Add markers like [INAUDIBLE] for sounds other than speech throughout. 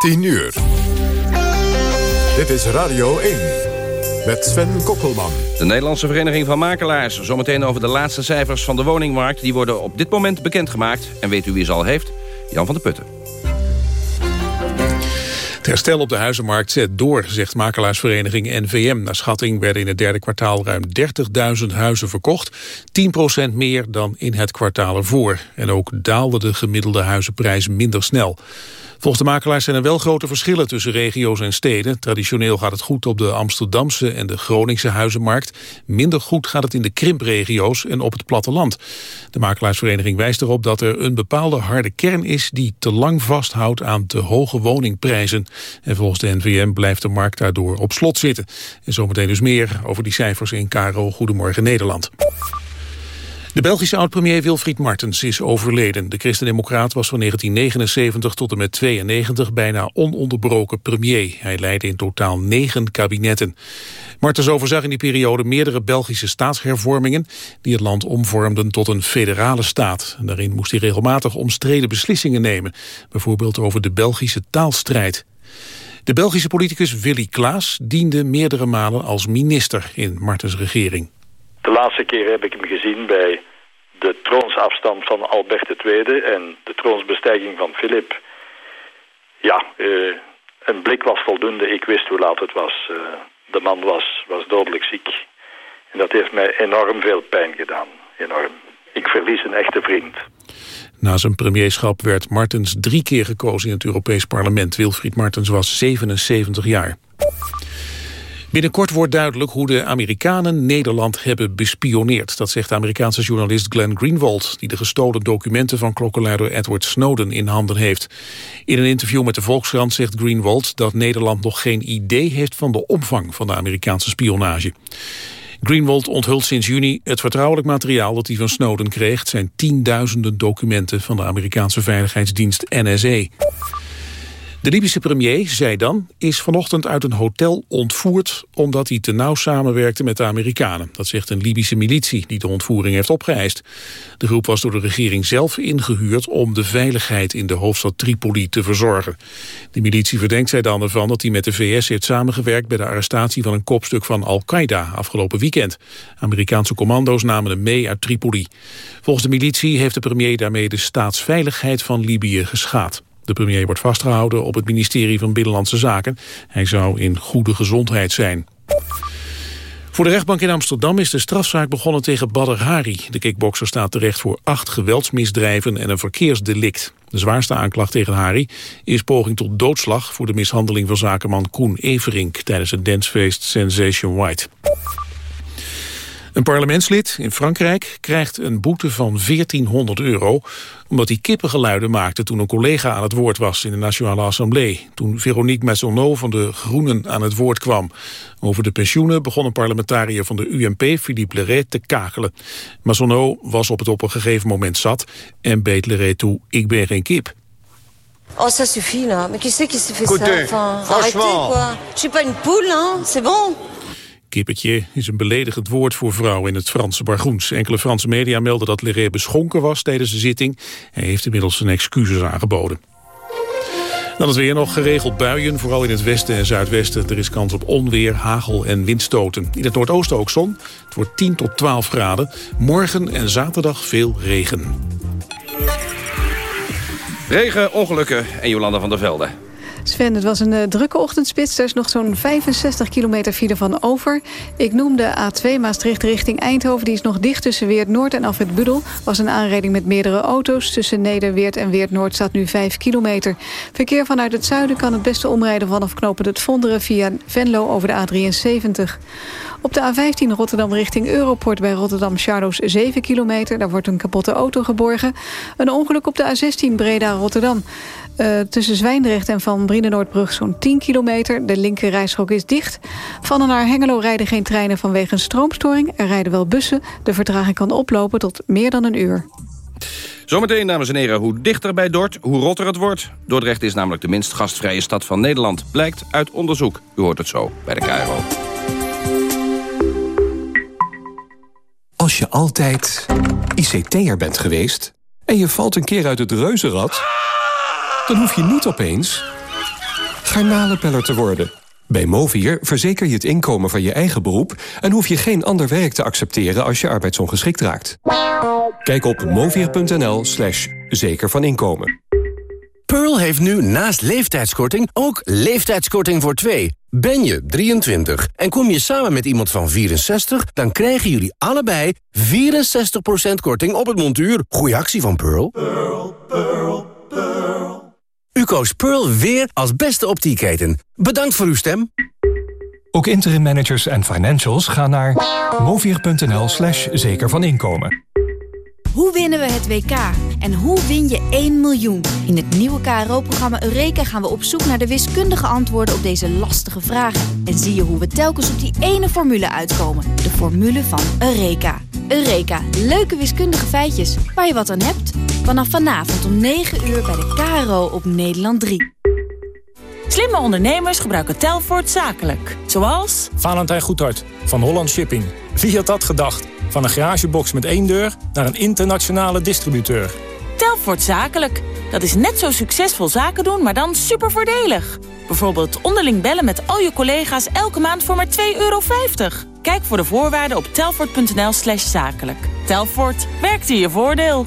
10 uur. Dit is Radio 1. Met Sven Kokkelman. De Nederlandse Vereniging van Makelaars. Zometeen over de laatste cijfers van de woningmarkt. Die worden op dit moment bekendgemaakt. En weet u wie ze al heeft? Jan van der Putten. Het herstel op de huizenmarkt zet door, zegt makelaarsvereniging NVM. Naar schatting werden in het derde kwartaal ruim 30.000 huizen verkocht. 10% meer dan in het kwartaal ervoor. En ook daalde de gemiddelde huizenprijs minder snel. Volgens de makelaars zijn er wel grote verschillen tussen regio's en steden. Traditioneel gaat het goed op de Amsterdamse en de Groningse huizenmarkt. Minder goed gaat het in de krimpregio's en op het platteland. De makelaarsvereniging wijst erop dat er een bepaalde harde kern is... die te lang vasthoudt aan te hoge woningprijzen. En volgens de NVM blijft de markt daardoor op slot zitten. En zometeen dus meer over die cijfers in Caro Goedemorgen Nederland. De Belgische oud-premier Wilfried Martens is overleden. De christendemocraat was van 1979 tot en met 92 bijna ononderbroken premier. Hij leidde in totaal negen kabinetten. Martens overzag in die periode meerdere Belgische staatshervormingen... die het land omvormden tot een federale staat. daarin moest hij regelmatig omstreden beslissingen nemen. Bijvoorbeeld over de Belgische taalstrijd. De Belgische politicus Willy Klaas diende meerdere malen als minister in Martens regering. De laatste keer heb ik hem gezien bij de troonsafstand van Albert II en de troonsbestijging van Filip. Ja, uh, een blik was voldoende. Ik wist hoe laat het was. Uh, de man was, was dodelijk ziek. En dat heeft mij enorm veel pijn gedaan. Enorm. Ik verlies een echte vriend. Na zijn premierschap werd Martens drie keer gekozen in het Europees Parlement. Wilfried Martens was 77 jaar. Binnenkort wordt duidelijk hoe de Amerikanen Nederland hebben bespioneerd. Dat zegt de Amerikaanse journalist Glenn Greenwald... die de gestolen documenten van klokkenluider Edward Snowden in handen heeft. In een interview met de Volkskrant zegt Greenwald... dat Nederland nog geen idee heeft van de omvang van de Amerikaanse spionage. Greenwald onthult sinds juni het vertrouwelijk materiaal dat hij van Snowden kreeg. Zijn tienduizenden documenten van de Amerikaanse veiligheidsdienst NSA. De Libische premier, zei dan, is vanochtend uit een hotel ontvoerd... omdat hij te nauw samenwerkte met de Amerikanen. Dat zegt een Libische militie die de ontvoering heeft opgeëist. De groep was door de regering zelf ingehuurd... om de veiligheid in de hoofdstad Tripoli te verzorgen. De militie verdenkt zij dan ervan dat hij met de VS heeft samengewerkt... bij de arrestatie van een kopstuk van Al-Qaeda afgelopen weekend. Amerikaanse commando's namen hem mee uit Tripoli. Volgens de militie heeft de premier daarmee de staatsveiligheid van Libië geschaad. De premier wordt vastgehouden op het ministerie van Binnenlandse Zaken. Hij zou in goede gezondheid zijn. Voor de rechtbank in Amsterdam is de strafzaak begonnen tegen Badr Hari. De kickbokser staat terecht voor acht geweldsmisdrijven en een verkeersdelict. De zwaarste aanklacht tegen Hari is poging tot doodslag... voor de mishandeling van zakenman Koen Everink... tijdens het dancefeest Sensation White. Een parlementslid in Frankrijk krijgt een boete van 1400 euro... omdat hij kippengeluiden maakte toen een collega aan het woord was... in de Nationale Assemblée. Toen Veronique Maisonneuve van de Groenen aan het woord kwam. Over de pensioenen begon een parlementariër van de UMP, Philippe Leret, te kakelen. Maisonneuve was op het op een gegeven moment zat... en beet Leret toe, ik ben geen kip. Oh, ça suffit, là. Mais qui c'est qui s'est fait Écoutez, ça enfin, franchement... Arrêtez, quoi. Je suis pas une poule, hein. C'est bon. Kippertje is een beledigend woord voor vrouw in het Franse Bargoens. Enkele Franse media melden dat Leray beschonken was tijdens de zitting. Hij heeft inmiddels zijn excuses aangeboden. Dan is weer nog geregeld buien, vooral in het westen en zuidwesten. Er is kans op onweer, hagel en windstoten. In het noordoosten ook zon. Het wordt 10 tot 12 graden. Morgen en zaterdag veel regen. Regen, ongelukken en Jolanda van der Velde. Sven, het was een uh, drukke ochtendspits. Er is nog zo'n 65 kilometer file van over. Ik noemde A2 Maastricht richting Eindhoven. Die is nog dicht tussen Weert Noord en Afrit Budel. was een aanrijding met meerdere auto's. Tussen Nederweert en Weert Noord staat nu 5 kilometer. Verkeer vanuit het zuiden kan het beste omrijden vanaf knopen het Vonderen... via Venlo over de A73. Op de A15 Rotterdam richting Europort bij Rotterdam Charloes 7 kilometer. Daar wordt een kapotte auto geborgen. Een ongeluk op de A16 Breda Rotterdam. Uh, tussen Zwijndrecht en Van Brienenoordbrug zo'n 10 kilometer. De linker rijstrook is dicht. Van en naar Hengelo rijden geen treinen vanwege een stroomstoring. Er rijden wel bussen. De vertraging kan oplopen tot meer dan een uur. Zometeen, dames en heren, hoe dichter bij Dort, hoe rotter het wordt. Dordrecht is namelijk de minst gastvrije stad van Nederland. Blijkt uit onderzoek. U hoort het zo bij de KRO. Als je altijd ICT'er bent geweest... en je valt een keer uit het reuzenrad... dan hoef je niet opeens garnalenpeller te worden. Bij Movier verzeker je het inkomen van je eigen beroep... en hoef je geen ander werk te accepteren als je arbeidsongeschikt raakt. Kijk op movier.nl slash zeker van inkomen. Pearl heeft nu naast leeftijdskorting ook leeftijdskorting voor twee. Ben je 23 en kom je samen met iemand van 64... dan krijgen jullie allebei 64% korting op het montuur. Goeie actie van Pearl. Pearl, Pearl, Pearl. U koos Pearl weer als beste optieketen. Bedankt voor uw stem. Ook interim managers en financials gaan naar movier.nl slash zeker van inkomen. Hoe winnen we het WK? En hoe win je 1 miljoen? In het nieuwe KRO-programma Eureka gaan we op zoek naar de wiskundige antwoorden op deze lastige vragen. En zie je hoe we telkens op die ene formule uitkomen. De formule van Eureka. Eureka, leuke wiskundige feitjes waar je wat aan hebt. Vanaf vanavond om 9 uur bij de KRO op Nederland 3. Slimme ondernemers gebruiken Telfort zakelijk. Zoals... Valentijn Goedhart van Holland Shipping. Wie had dat gedacht? Van een garagebox met één deur naar een internationale distributeur. Telfort Zakelijk. Dat is net zo succesvol zaken doen, maar dan super voordelig. Bijvoorbeeld onderling bellen met al je collega's elke maand voor maar 2,50 euro. Kijk voor de voorwaarden op telfort.nl slash zakelijk. Telfort, werkt in je voordeel.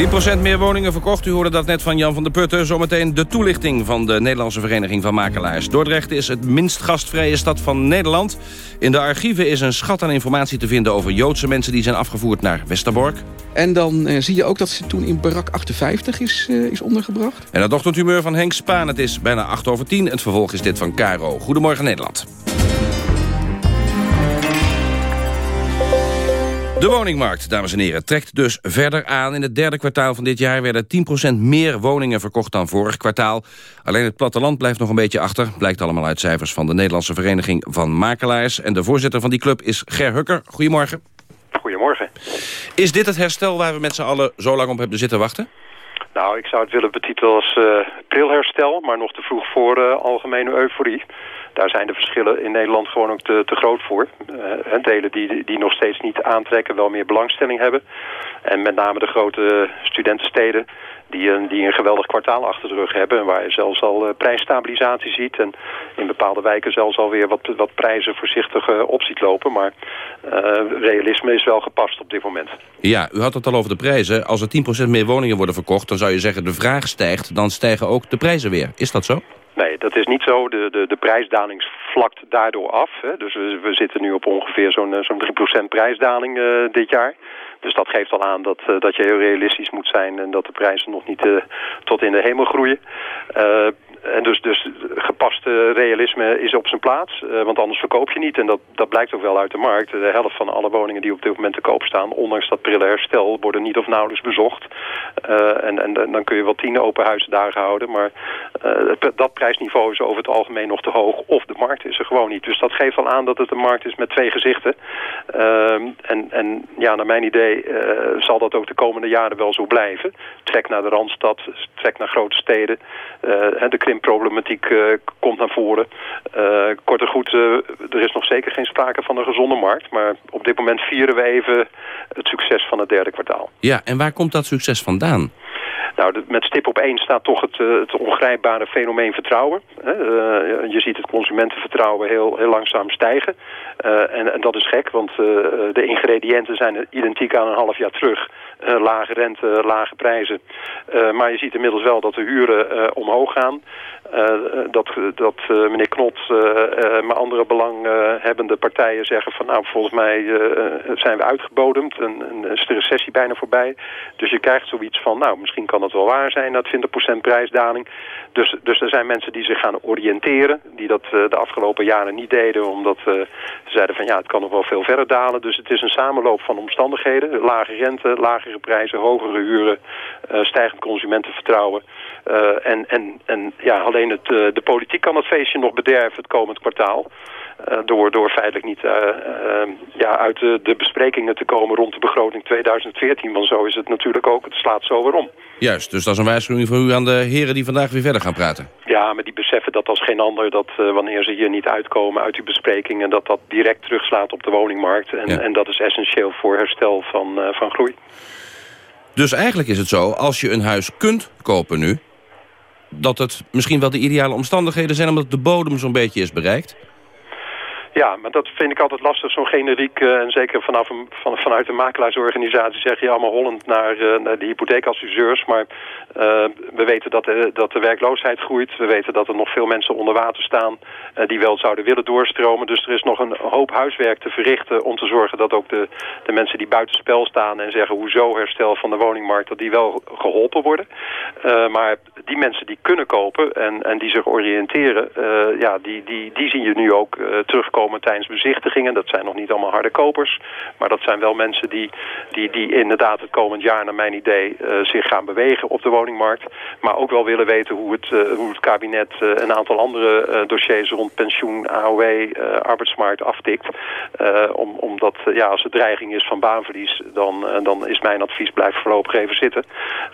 10% meer woningen verkocht. U hoorde dat net van Jan van der Putten. Zometeen de toelichting van de Nederlandse Vereniging van Makelaars. Dordrecht is het minst gastvrije stad van Nederland. In de archieven is een schat aan informatie te vinden... over Joodse mensen die zijn afgevoerd naar Westerbork. En dan eh, zie je ook dat ze toen in barak 58 is, eh, is ondergebracht. En het ochtendhumeur van Henk Spaan. Het is bijna 8 over 10. Het vervolg is dit van Caro. Goedemorgen Nederland. De woningmarkt, dames en heren, trekt dus verder aan. In het derde kwartaal van dit jaar werden 10% meer woningen verkocht dan vorig kwartaal. Alleen het platteland blijft nog een beetje achter. Blijkt allemaal uit cijfers van de Nederlandse Vereniging van Makelaars. En de voorzitter van die club is Ger Hukker. Goedemorgen. Goedemorgen. Is dit het herstel waar we met z'n allen zo lang op hebben zitten wachten? Nou, ik zou het willen betitelen als uh, prilherstel, maar nog te vroeg voor uh, algemene euforie daar zijn de verschillen in Nederland gewoon ook te, te groot voor. Uh, delen die, die nog steeds niet aantrekken, wel meer belangstelling hebben. En met name de grote studentensteden die een, die een geweldig kwartaal achter de rug hebben... en waar je zelfs al uh, prijsstabilisatie ziet... en in bepaalde wijken zelfs alweer wat, wat prijzen voorzichtig uh, op ziet lopen. Maar realisme is wel gepast op dit moment. Ja, u had het al over de prijzen. Als er 10% meer woningen worden verkocht... dan zou je zeggen de vraag stijgt, dan stijgen ook de prijzen weer. Is dat zo? Nee, dat is niet zo. De, de, de prijsdaling vlakt daardoor af. Hè. Dus we, we, zitten nu op ongeveer zo'n zo'n 3% prijsdaling uh, dit jaar. Dus dat geeft al aan dat, uh, dat je heel realistisch moet zijn... en dat de prijzen nog niet tot in de hemel groeien. En dus, dus gepaste realisme is op zijn plaats, uh, want anders verkoop je niet. En dat, dat blijkt ook wel uit de markt. De helft van alle woningen die op dit moment te koop staan, ondanks dat prille herstel, worden niet of nauwelijks bezocht. Uh, en, en dan kun je wel tien open huisdagen houden, maar uh, dat prijsniveau is over het algemeen nog te hoog. Of de markt is er gewoon niet. Dus dat geeft al aan dat het een markt is met twee gezichten. Ehm, en, en ja, naar mijn idee zal dat ook de komende jaren wel zo blijven. Trek naar de Randstad, trek naar grote steden. de krimproblematiek komt naar voren. Uh, kort en goed, uh, er is nog zeker geen sprake van een gezonde markt. Maar op dit moment vieren we even het succes van het derde kwartaal. Ja, en waar komt dat succes vandaan? Nou, met stip op één staat toch het, uh, het ongrijpbare fenomeen vertrouwen. Uh, je ziet het consumentenvertrouwen heel, heel langzaam stijgen. Uh, en, en, dat is gek, want de ingrediënten zijn identiek aan een half jaar terug. lage rente, lage prijzen. maar je ziet inmiddels wel dat de huren omhoog gaan. Dat dat meneer Knot, maar andere belanghebbende partijen zeggen van nou volgens mij zijn we uitgebodemd en, en is de recessie bijna voorbij. Dus je krijgt zoiets van nou misschien kan het wel waar zijn dat 20% prijsdaling. Dus, dus er zijn mensen die zich gaan oriënteren, die dat de afgelopen jaren niet deden omdat ze zeiden van ja het kan nog wel veel verder dalen. Dus het is een samenloop van omstandigheden, lage rente, lagere prijzen, hogere huren, stijgend consumentenvertrouwen. en, en, en ja, alleen het, de politiek kan het feestje nog bederven het komend kwartaal. Uh, door, door feitelijk niet uh, uh, ja, uit de, de, besprekingen te komen rond de begroting 2014. Want zo is het natuurlijk ook. Het slaat zo weer om. Juist, dus dat is een waarschuwing voor u aan de heren die vandaag weer verder gaan praten. Ja, maar die beseffen dat als geen ander dat wanneer ze hier niet uitkomen uit die besprekingen... dat dat direct terugslaat op de woningmarkt. En, ja. en dat is essentieel voor herstel van, van groei. Dus eigenlijk is het zo, als je een huis kunt kopen nu... dat het misschien wel de ideale omstandigheden zijn... omdat de bodem zo'n beetje is bereikt... Ja, maar dat vind ik altijd lastig, zo'n generiek. Uh, en zeker vanaf een, van, vanuit een makelaarsorganisatie zeg je allemaal hollend naar, uh, naar de hypotheekadviseurs. Maar uh, we weten dat, dat de werkloosheid groeit. We weten dat er nog veel mensen onder water staan die wel zouden willen doorstromen. Dus er is nog een hoop huiswerk te verrichten om te zorgen dat ook de, de mensen die buitenspel staan en zeggen hoezo herstel van de woningmarkt, dat die wel geholpen worden. maar die mensen die kunnen kopen en, en die zich oriënteren, ja, die, die, die zien je nu ook terugkomen komen tijdens bezichtigingen. Dat zijn nog niet allemaal harde kopers. Maar dat zijn wel mensen die, die, die inderdaad het komend jaar, naar mijn idee, uh, zich gaan bewegen op de woningmarkt. Maar ook wel willen weten hoe het, uh, hoe het kabinet uh, een aantal andere dossiers rond pensioen, AOW, arbeidsmarkt aftikt. om, omdat ja, als er dreiging is van baanverlies, dan, dan is mijn advies blijf voorlopig even zitten.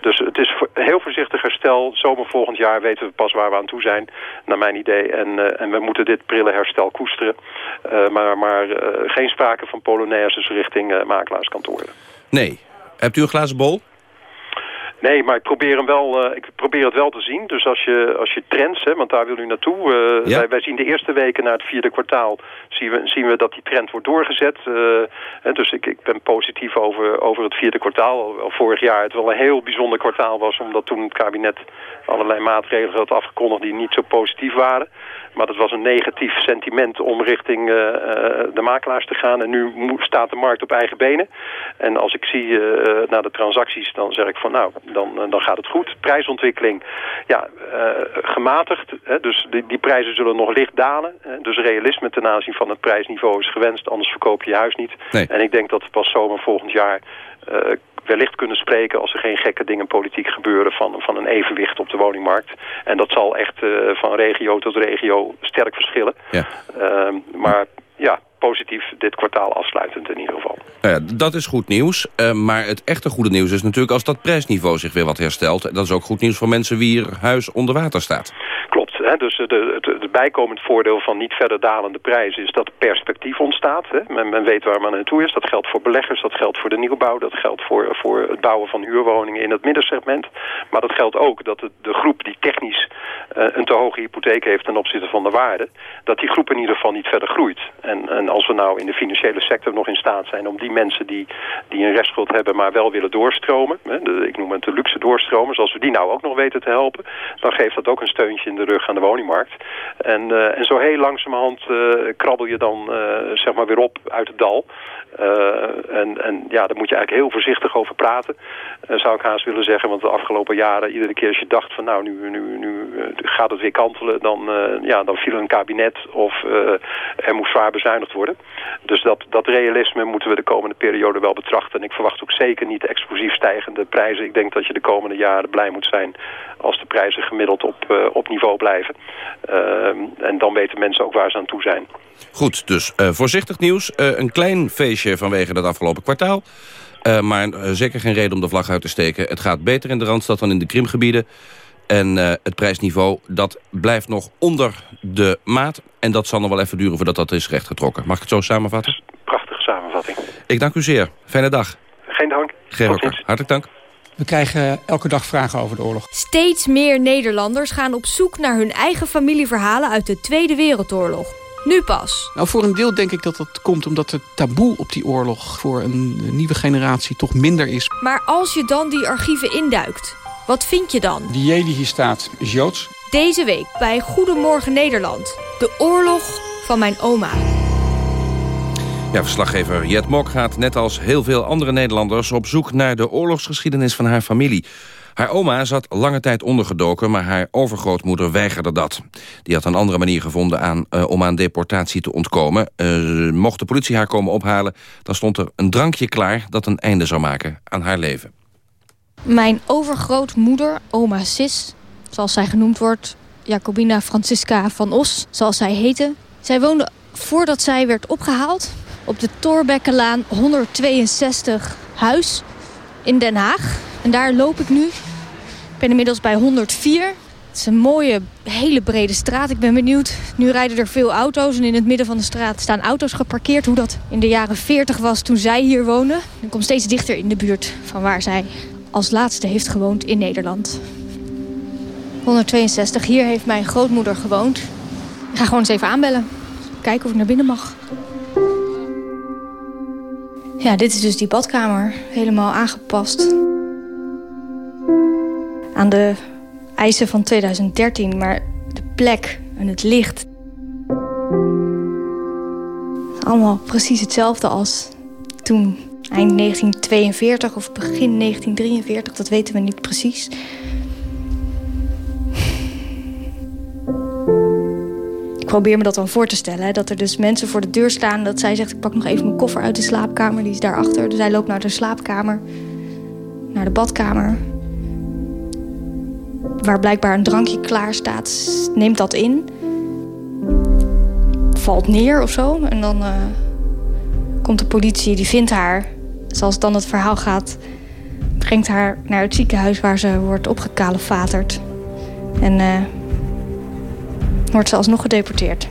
Dus het is heel voorzichtig herstel. Zomer volgend jaar weten we pas waar we aan toe zijn, naar mijn idee. En, en we moeten dit prille herstel koesteren. Uh, maar maar uh, geen sprake van polonaises richting uh, makelaarskantoren. Nee. Hebt u een glazen bol? Nee, maar ik probeer, hem wel, uh, ik probeer het wel te zien. Dus als je, als je trends, hè, want daar wil u naartoe. Uh, ja. wij, wij, zien de eerste weken na het vierde kwartaal... zien we, zien we dat die trend wordt doorgezet. Uh, dus ik, ik ben positief over, over het vierde kwartaal. Vorig jaar het wel een heel bijzonder kwartaal was... omdat toen het kabinet allerlei maatregelen had afgekondigd... die niet zo positief waren. Maar dat was een negatief sentiment om richting uh, de makelaars te gaan. En nu staat de markt op eigen benen. En als ik zie uh, naar de transacties, dan zeg ik van nou, dan, dan gaat het goed. Prijsontwikkeling, ja, gematigd. Hè, dus die, die prijzen zullen nog licht dalen. Hè, dus realisme ten aanzien van het prijsniveau is gewenst. Anders verkoop je je huis niet. Nee. En ik denk dat pas zomer volgend jaar wellicht kunnen spreken als er geen gekke dingen politiek gebeuren van, van een evenwicht op de woningmarkt. En dat zal echt uh, van regio tot regio sterk verschillen. Ja. Uh, maar ja, positief dit kwartaal afsluitend in ieder geval. Nou ja, dat is goed nieuws. Uh, maar het echte goede nieuws is natuurlijk als dat prijsniveau zich weer wat herstelt. Dat is ook goed nieuws voor mensen wie er huis onder water staat. Klopt. Dus de, het, bijkomend voordeel van niet verder dalende prijzen is dat er perspectief ontstaat. Hè? Men, men, weet waar men naartoe is. Dat geldt voor beleggers, dat geldt voor de nieuwbouw, dat geldt voor, voor het bouwen van huurwoningen in het middensegment. Maar dat geldt ook dat de, groep die technisch uh, een te hoge hypotheek heeft ten opzichte van de waarde, dat die groep in ieder geval niet verder groeit. En, en als we nou in de financiële sector nog in staat zijn om die mensen die, die een restschuld hebben, maar wel willen doorstromen, hè, ik noem het de luxe doorstromers, als we die nou ook nog weten te helpen, dan geeft dat ook een steuntje in de rug aan de woningmarkt. En, uh, en zo heel langzamerhand uh, krabbel je dan uh, zeg maar weer op uit het dal. en, en ja, daar moet je eigenlijk heel voorzichtig over praten, zou ik haast willen zeggen. Want de afgelopen jaren, iedere keer als je dacht van nou, nu, nu, nu gaat het weer kantelen, dan, ja, dan viel een kabinet of er moest zwaar bezuinigd worden. Dus dat, dat realisme moeten we de komende periode wel betrachten. En ik verwacht ook zeker niet explosief stijgende prijzen. Ik denk dat je de komende jaren blij moet zijn als de prijzen gemiddeld op, uh, op niveau blijven. Uh, en dan weten mensen ook waar ze aan toe zijn. Goed, dus uh, voorzichtig nieuws. Een klein feestje vanwege het afgelopen kwartaal. Uh, maar zeker geen reden om de vlag uit te steken. Het gaat beter in de Randstad dan in de Krimgebieden. En uh, het prijsniveau, dat blijft nog onder de maat. En dat zal nog wel even duren voordat dat is rechtgetrokken. Mag ik het zo samenvatten? Prachtige samenvatting. Ik dank u zeer. Fijne dag. Geen dank. Geen Hartelijk dank. We krijgen elke dag vragen over de oorlog. Steeds meer Nederlanders gaan op zoek naar hun eigen familieverhalen uit de Tweede Wereldoorlog. Nu pas. Nou, voor een deel denk ik dat dat komt omdat het taboe op die oorlog... voor een nieuwe generatie toch minder is. Maar als je dan die archieven induikt, wat vind je dan? Die J die hier staat is Joods. Deze week bij Goedemorgen Nederland. De oorlog van mijn oma. Verslaggever Jet Mok gaat net als heel veel andere Nederlanders... op zoek naar de oorlogsgeschiedenis van haar familie. Haar oma zat lange tijd ondergedoken, maar haar overgrootmoeder weigerde dat. Die had een andere manier gevonden aan, uh, om aan deportatie te ontkomen. Uh, mocht de politie haar komen ophalen, dan stond er een drankje klaar... dat een einde zou maken aan haar leven. Mijn overgrootmoeder, oma Sis, zoals zij genoemd wordt... Jacobina Francisca van Os, zoals zij heette... zij woonde voordat zij werd opgehaald op de Torbekkenlaan 162 huis in Den Haag. En daar loop ik nu. Ik ben inmiddels bij 104. Het is een mooie, hele brede straat. Ik ben benieuwd. Nu rijden er veel auto's en in het midden van de straat staan auto's geparkeerd. Hoe dat in de jaren 40 was toen zij hier woonde. Ik kom steeds dichter in de buurt van waar zij als laatste heeft gewoond in Nederland. 162, hier heeft mijn grootmoeder gewoond. Ik ga gewoon eens even aanbellen. Kijken of ik naar binnen mag. Ja, dit is dus die badkamer. Helemaal aangepast. Aan de eisen van 2013. Maar de plek en het licht... allemaal precies hetzelfde als toen. Eind 1942 of begin 1943, dat weten we niet precies. Probeer me dat dan voor te stellen. Dat er dus mensen voor de deur staan. Dat zij zegt, ik pak nog even mijn koffer uit de slaapkamer. Die is daarachter. Dus zij loopt naar de slaapkamer. Naar de badkamer. Waar blijkbaar een drankje klaar staat. Neemt dat in. Valt neer of zo. En dan uh, komt de politie. Die vindt haar. Zoals dan het verhaal gaat. Brengt haar naar het ziekenhuis waar ze wordt opgekalefaterd. En... Uh, wordt ze alsnog gedeporteerd.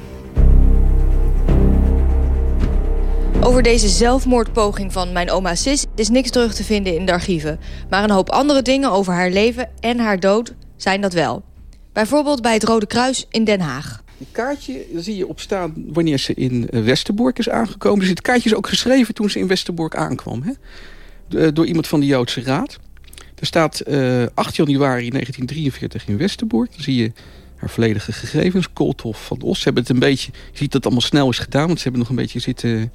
Over deze zelfmoordpoging van mijn oma Sis is niks terug te vinden in de archieven. Maar een hoop andere dingen over haar leven en haar dood zijn dat wel. Bijvoorbeeld bij het Rode Kruis in Den Haag. Een kaartje zie je op staan wanneer ze in Westerbork is aangekomen. Dus het kaartje is ook geschreven toen ze in Westerbork aankwam. Hè? Eh, door iemand van de Joodse Raad. Er staat uh, eh, 8 januari 1943 in Westerbork. Dan zie je volledige gegevens. Kooltof van Os. Ze hebben het een beetje... Je ziet dat het allemaal snel is gedaan. Want ze hebben nog een beetje zitten...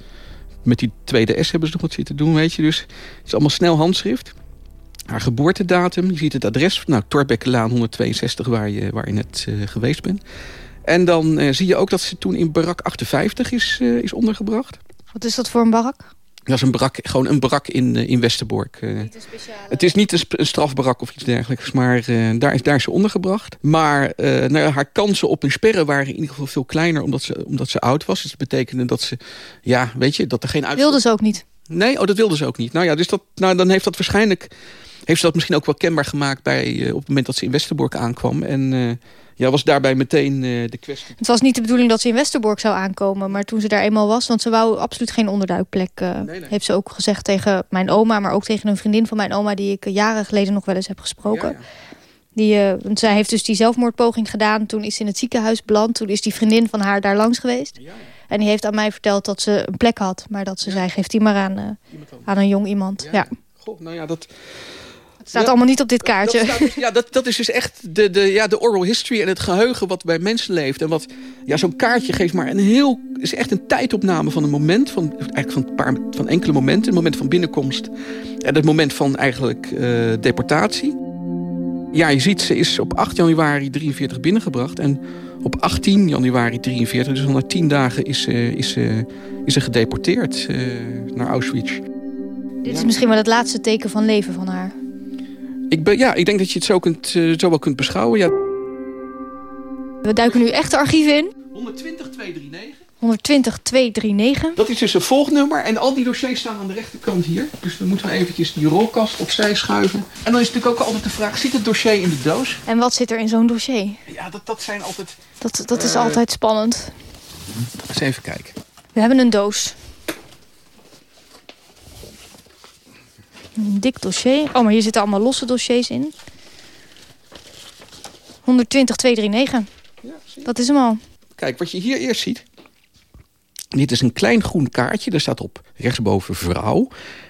Met die tweede S hebben ze nog wat zitten doen, weet je. Dus het is allemaal snel handschrift. Haar geboortedatum. Je ziet het adres. Nou, Torbekkelaan 162, waar je, waar je net uh, geweest bent. En dan uh, zie je ook dat ze toen in barak 58 is, uh, is ondergebracht. Wat is dat voor een barak? Dat is een barak, gewoon een barak in, uh, in Westerbork. Niet een speciale... Het is niet een, een, strafbarak of iets dergelijks, maar uh, daar, is, daar is ze ondergebracht. Maar nou, haar kansen op een sperren waren in ieder geval veel kleiner omdat ze, omdat ze oud was. Dus dat betekende dat ze, ja, weet je, dat er geen uitslag... Wilde ze ook niet? Nee, oh, dat wilde ze ook niet. Nou ja, dus dat, nou, dan heeft dat waarschijnlijk... Heeft ze dat misschien ook wel kenbaar gemaakt bij, op het moment dat ze in Westerbork aankwam. En ja, was daarbij meteen uh, de kwestie. Het was niet de bedoeling dat ze in Westerbork zou aankomen. Maar toen ze daar eenmaal was, want ze wou absoluut geen onderduikplek. Uh, nee, nee. Heeft ze ook gezegd tegen mijn oma, maar ook tegen een vriendin van mijn oma... die ik jaren geleden nog wel eens heb gesproken. Ja, ja. Die, uh, want zij heeft dus die zelfmoordpoging gedaan. Toen is ze in het ziekenhuis beland. Toen is die vriendin van haar daar langs geweest. Ja, en die heeft aan mij verteld dat ze een plek had. Maar dat ze zei, geef die maar aan, aan een jong iemand. Ja. Goh, nou ja, dat... Het staat allemaal niet op dit kaartje. Dat dus, ja, dat, dat is dus echt de, de, ja, de oral history en het geheugen wat bij mensen leeft. En wat, ja, zo'n kaartje geeft maar een heel, is echt een tijdopname van een moment, van, eigenlijk van, een paar, van enkele momenten. Het moment van binnenkomst en het moment van eigenlijk uh, deportatie. Ja, je ziet, ze is op 8 januari 43 binnengebracht en op 18 januari 43, dus al na 10 dagen, is, uh, is, uh, is ze gedeporteerd naar Auschwitz. Dit is misschien wel het laatste teken van leven van haar. Ik, ben, ja, ik denk dat je het zo, kunt, uh, zo wel kunt beschouwen. Ja. We duiken nu echt de archieven in. 120 239. 120 239. Dat is dus een volgnummer. En al die dossiers staan aan de rechterkant hier. Dus dan moeten we eventjes die rolkast opzij schuiven. En dan is natuurlijk ook altijd de vraag, zit het dossier in de doos? En wat zit er in zo'n dossier? Ja, dat, dat zijn altijd... Dat, dat is uh, altijd spannend. Eens even kijken. We hebben een doos. Een dik dossier. Oh, maar hier zitten allemaal losse dossiers in. 120 239. Ja, dat is hem al. Kijk, wat je hier eerst ziet. Dit is een klein groen kaartje. Daar staat op rechtsboven vrouw.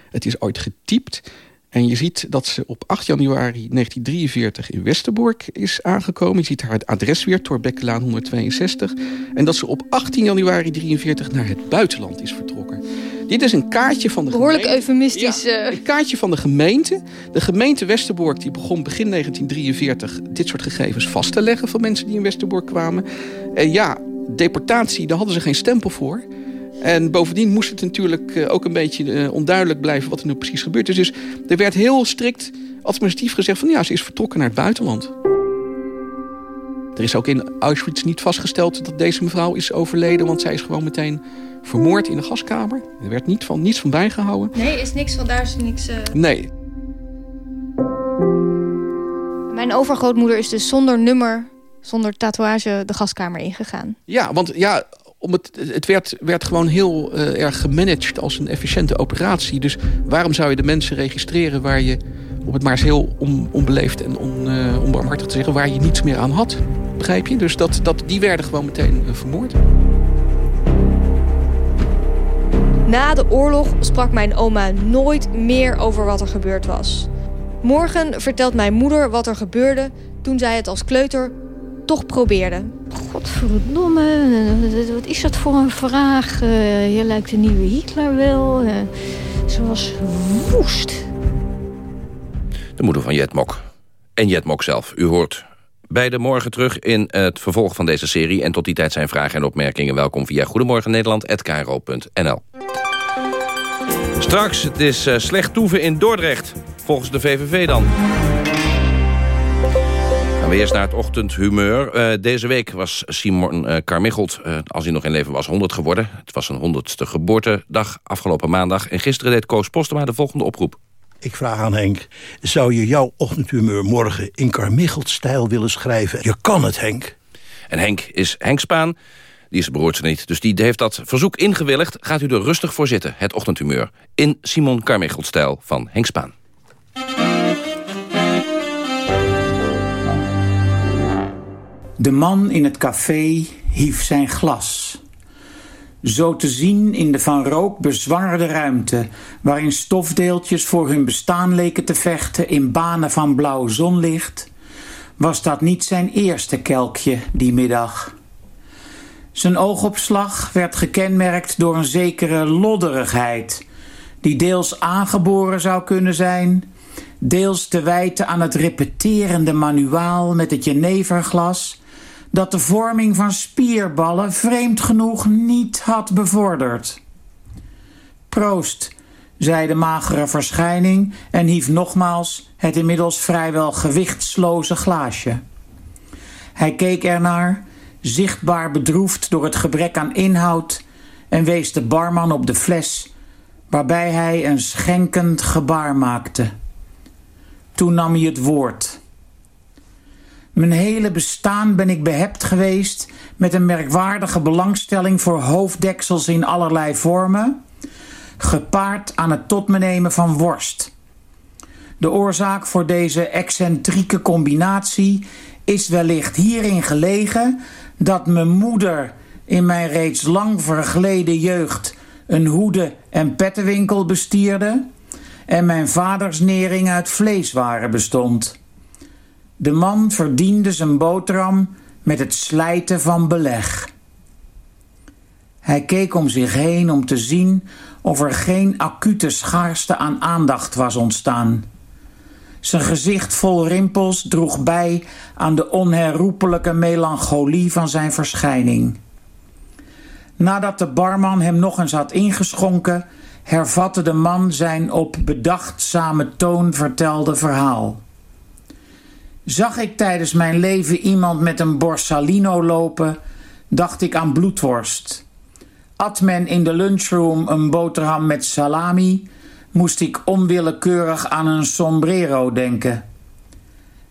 Het is ooit getypt. En je ziet dat ze op 8 januari 1943 in Westerbork is aangekomen. Je ziet haar adres weer, Torbekkelaan 162. En dat ze op 18 januari 43 naar het buitenland is vertrokken. Dit is een kaartje van de Behoorlijk gemeente. eufemistisch. Ja, eh. een kaartje van de gemeente. De gemeente Westerbork die begon begin 1943 dit soort gegevens vast te leggen van mensen die in Westerbork kwamen. En ja, deportatie, daar hadden ze geen stempel voor. En bovendien moest het natuurlijk eh, ook een beetje eh, onduidelijk blijven wat er nu precies gebeurd is. Dus er werd heel strikt administratief gezegd van ja, ze is vertrokken naar het buitenland. Er is ook in Auschwitz niet vastgesteld dat deze mevrouw is overleden, want zij is gewoon meteen vermoord in de gaskamer. Er werd niet van, niets van bijgehouden. Nee, is niks van daar is niks. eh. Nee, Mijn overgrootmoeder is dus zonder nummer, zonder tatoeage de gaskamer ingegaan. Ja, want ja, om het, het werd, werd gewoon heel eh, erg gemanaged als een efficiënte operatie. Dus waarom zou je de mensen registreren waar je, om het maar eens heel on, onbeleefd en on, eh, onbarmhartig te zeggen, waar je niets meer aan had? Begrijp je? Dus dat, dat, die werden gewoon meteen vermoord. Na de oorlog sprak mijn oma nooit meer over wat er gebeurd was. Morgen vertelt mijn moeder wat er gebeurde toen zij het als kleuter toch probeerde. Godverdomme, wat is dat voor een vraag? Eh, je lijkt de nieuwe Hitler wel. Eh, ze was woest. De moeder van Jet Mok. En Jet Mok zelf. U hoort beide morgen terug in het vervolg van deze serie. En tot die tijd zijn vragen en opmerkingen welkom via Goedemorgen Nederland@kro.nl. Straks, het is eh, slecht toeven in Dordrecht. Volgens de VVV dan. Gaan we eerst naar het ochtendhumeur. Eh, deze week was Simon eh Carmichelt, als hij nog in leven was, 100 geworden. Het was een 100ste geboortedag afgelopen maandag. En gisteren deed Koos Postema de volgende oproep. Ik vraag aan Henk, zou je jouw ochtendhumeur morgen in Carmichelt-stijl willen schrijven? Je kan het, Henk. En Henk is Henk Spaan. Die is broertje niet, dus die heeft dat verzoek ingewilligd. Gaat u er rustig voor zitten, het ochtendhumeur. In Simon Carmichelt-stijl van Henk Spaan. De man in het café hief zijn glas. Zo te zien in de van rook bezwangerde ruimte... waarin stofdeeltjes voor hun bestaan leken te vechten... in banen van blauw zonlicht... was dat niet zijn eerste kelkje die middag. Zijn oogopslag werd gekenmerkt door een zekere lodderigheid... die deels aangeboren zou kunnen zijn... deels te wijten aan het repeterende manuaal met het jeneverglas dat de vorming van spierballen vreemd genoeg niet had bevorderd. Proost, zei de magere verschijning en hief nogmaals het inmiddels vrijwel gewichtsloze glaasje. Hij keek ernaar, zichtbaar bedroefd door het gebrek aan inhoud, en wees de barman op de fles, waarbij hij een schenkend gebaar maakte. Toen nam hij het woord. Mijn hele bestaan ben ik behept geweest met een merkwaardige belangstelling voor hoofddeksels in allerlei vormen, gepaard aan het tot me nemen van worst. De oorzaak voor deze excentrieke combinatie is wellicht hierin gelegen dat mijn moeder in mijn reeds lang vergleden jeugd een hoede- en pettenwinkel bestierde en mijn vaders nering uit vleeswaren bestond. De man verdiende zijn boterham met het slijten van beleg. Hij keek om zich heen om te zien of er geen acute schaarste aan aandacht was ontstaan. Zijn gezicht vol rimpels droeg bij aan de onherroepelijke melancholie van zijn verschijning. Nadat de barman hem nog eens had ingeschonken, hervatte de man zijn op bedachtzame toon vertelde verhaal. Zag ik tijdens mijn leven iemand met een borsalino lopen, dacht ik aan bloedworst. At men in de lunchroom een boterham met salami, moest ik onwillekeurig aan een sombrero denken.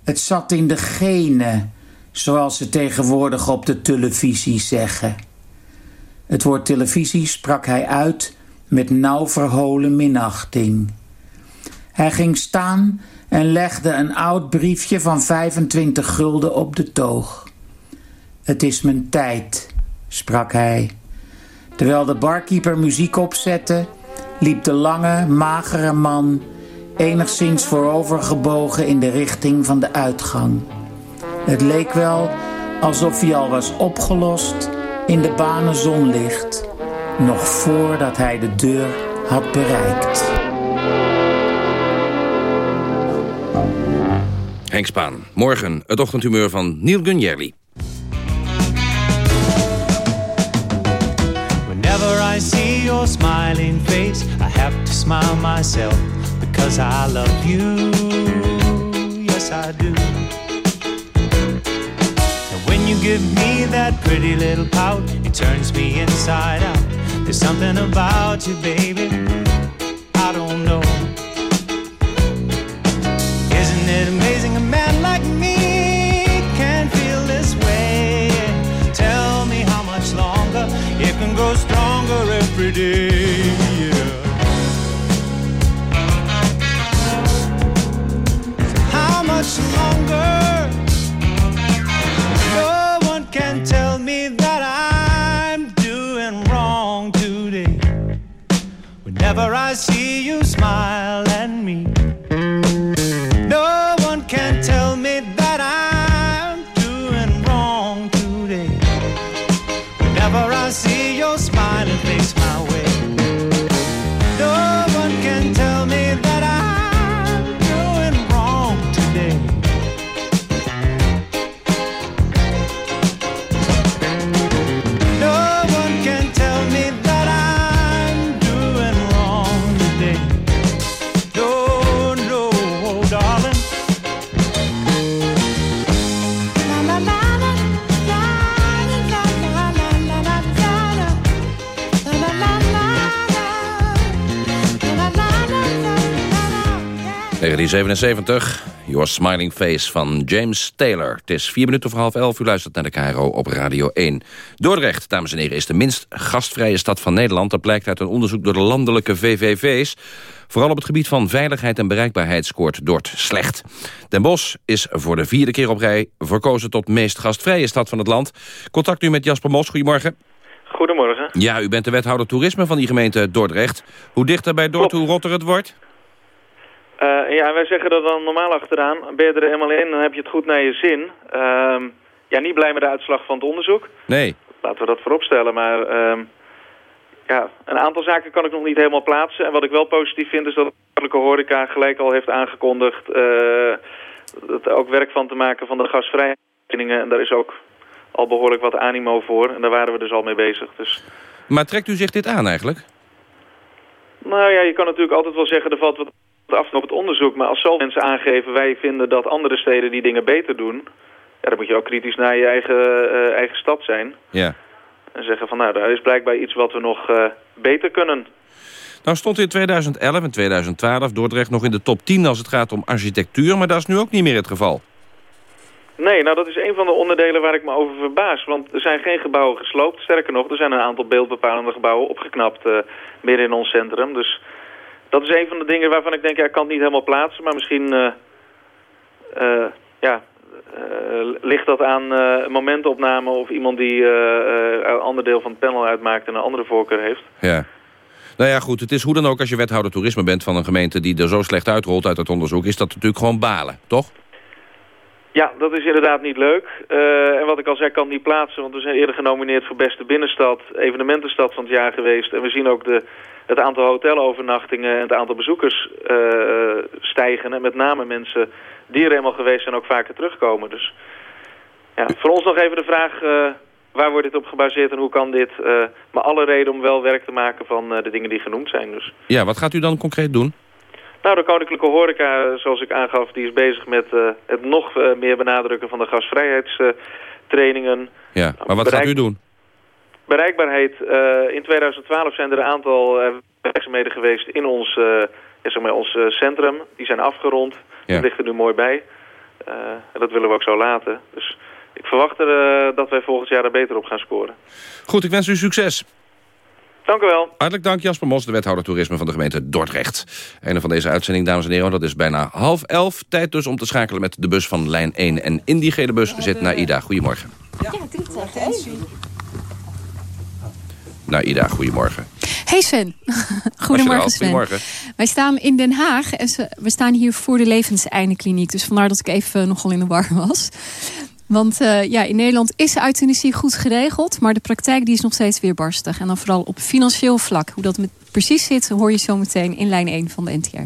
Het zat in de genen, zoals ze tegenwoordig op de televisie zeggen. Het woord televisie sprak hij uit met nauw verholen minachting. Hij ging staan en legde een oud briefje van 25 gulden op de toog. Het is mijn tijd, sprak hij. Terwijl de barkeeper muziek opzette, liep de lange, magere man enigszins voorovergebogen in de richting van de uitgang. Het leek wel alsof hij al was opgelost in de banen zonlicht, nog voordat hij de deur had bereikt. Henk Spaan, morgen het ochtendhumeur van Neil Gunjerli. Whenever I see your smiling face, I have to smile myself because I love you. Yes, I do. And when you give me that pretty little pout, it turns me inside out. There's something about you, baby. I don't know. Isn't it amazing every day. Yeah. How much longer? No one can tell me that I'm doing wrong today. Whenever I see you smile 1977, Your Smiling Face van James Taylor. Het is vier minuten voor half elf. U luistert naar de KRO op Radio 1. Dordrecht, dames en heren, is de minst gastvrije stad van Nederland. Dat blijkt uit een onderzoek door de landelijke VVV's. Vooral op het gebied van veiligheid en bereikbaarheid scoort Dort slecht. Den Bosch is voor de vierde keer op rij verkozen tot meest gastvrije stad van het land. Contact nu met Jasper Mos. Goedemorgen. Goedemorgen. Ja, u bent de wethouder toerisme van die gemeente Dordrecht. Hoe dichter bij Dort, hoe rotter het wordt? Eh, ja, wij zeggen er dan normaal achteraan. Ben je er helemaal in, dan heb je het goed naar je zin. Ehm, ja, niet blij met de uitslag van het onderzoek. Nee. Laten we dat vooropstellen, maar... ehm, ja, een aantal zaken kan ik nog niet helemaal plaatsen. En wat ik wel positief vind is dat de horeca gelijk al heeft aangekondigd... eh er ook werk van te maken van de gasvrijheden. En daar is ook al behoorlijk wat animo voor. En daar waren we dus al mee bezig. Dus Maar trekt u zich dit aan eigenlijk? Nou ja, je kan natuurlijk altijd wel zeggen, er valt wat af op het onderzoek. Maar als zo mensen aangeven, wij vinden dat andere steden die dingen beter doen... Ja, dan moet je ook kritisch naar je eigen, eh, eigen stad zijn. Ja. En zeggen van, nou, daar is blijkbaar iets wat we nog eh, beter kunnen. Nou stond in 2011 en 2012 Dordrecht nog in de top 10 als het gaat om architectuur... maar dat is nu ook niet meer het geval. Nee, nou dat is een van de onderdelen waar ik me over verbaas. Want er zijn geen gebouwen gesloopt. Sterker nog, er zijn een aantal beeldbepalende gebouwen opgeknapt eh, midden in ons centrum. Dus dat is een van de dingen waarvan ik denk, ja, ik kan het niet helemaal plaatsen. Maar misschien eh, eh, ja, eh, ligt dat aan een momentopname of iemand die een ander deel van het panel uitmaakt en een andere voorkeur heeft. Ja. Nou ja, goed, het is hoe dan ook als je wethouder toerisme bent van een gemeente... die er zo slecht uitrolt uit het onderzoek, is dat natuurlijk gewoon balen, toch? Ja, dat is inderdaad niet leuk. En wat ik al zei, kan het niet plaatsen, want we zijn eerder genomineerd voor beste binnenstad, evenementenstad van het jaar geweest. En we zien ook de, het aantal hotelovernachtingen en het aantal bezoekers eh, stijgen. En met name mensen die er eenmaal geweest zijn ook vaker terugkomen. Dus ja, voor ons nog even de vraag, eh, waar wordt dit op gebaseerd en hoe kan dit? eh, maar alle reden om wel werk te maken van de dingen die genoemd zijn. Dus. Ja, wat gaat u dan concreet doen? Nou, de Koninklijke Horeca, zoals ik aangaf, die is bezig met het nog meer benadrukken van de gasvrijheidstrainingen. Ja, maar wat gaat u doen? Bereikbaarheid. eh, in 2012 zijn er een aantal eh, werkzaamheden geweest in ons, eh, ja, zeg maar ons eh, centrum. Die zijn afgerond. Ja. Die ligt er nu mooi bij. Eh, en dat willen we ook zo laten. Dus ik verwacht er, dat wij volgend jaar er beter op gaan scoren. Goed, ik wens u succes. Dank u wel. Hartelijk dank Jasper Mos, de wethouder toerisme van de gemeente Dordrecht. Einde van deze uitzending, dames en heren, dat is bijna half elf. Tijd dus om te schakelen met de bus van lijn 1. En in die gele bus zit Naida. Goedemorgen. Ja, dit zegt Naida, goedemorgen. Hey Sven. [LAUGHS] Goedemorgen Sven. Goedemorgen. Wij staan in Den Haag en we staan hier voor de levenseindekliniek. Dus vandaar dat ik even nogal in de war was. Want uh, ja, in Nederland is euthanasie goed geregeld... maar de praktijk die is nog steeds weer barstig. En dan vooral op financieel vlak. Hoe dat met precies zit, hoor je zo meteen in lijn 1 van de NTR.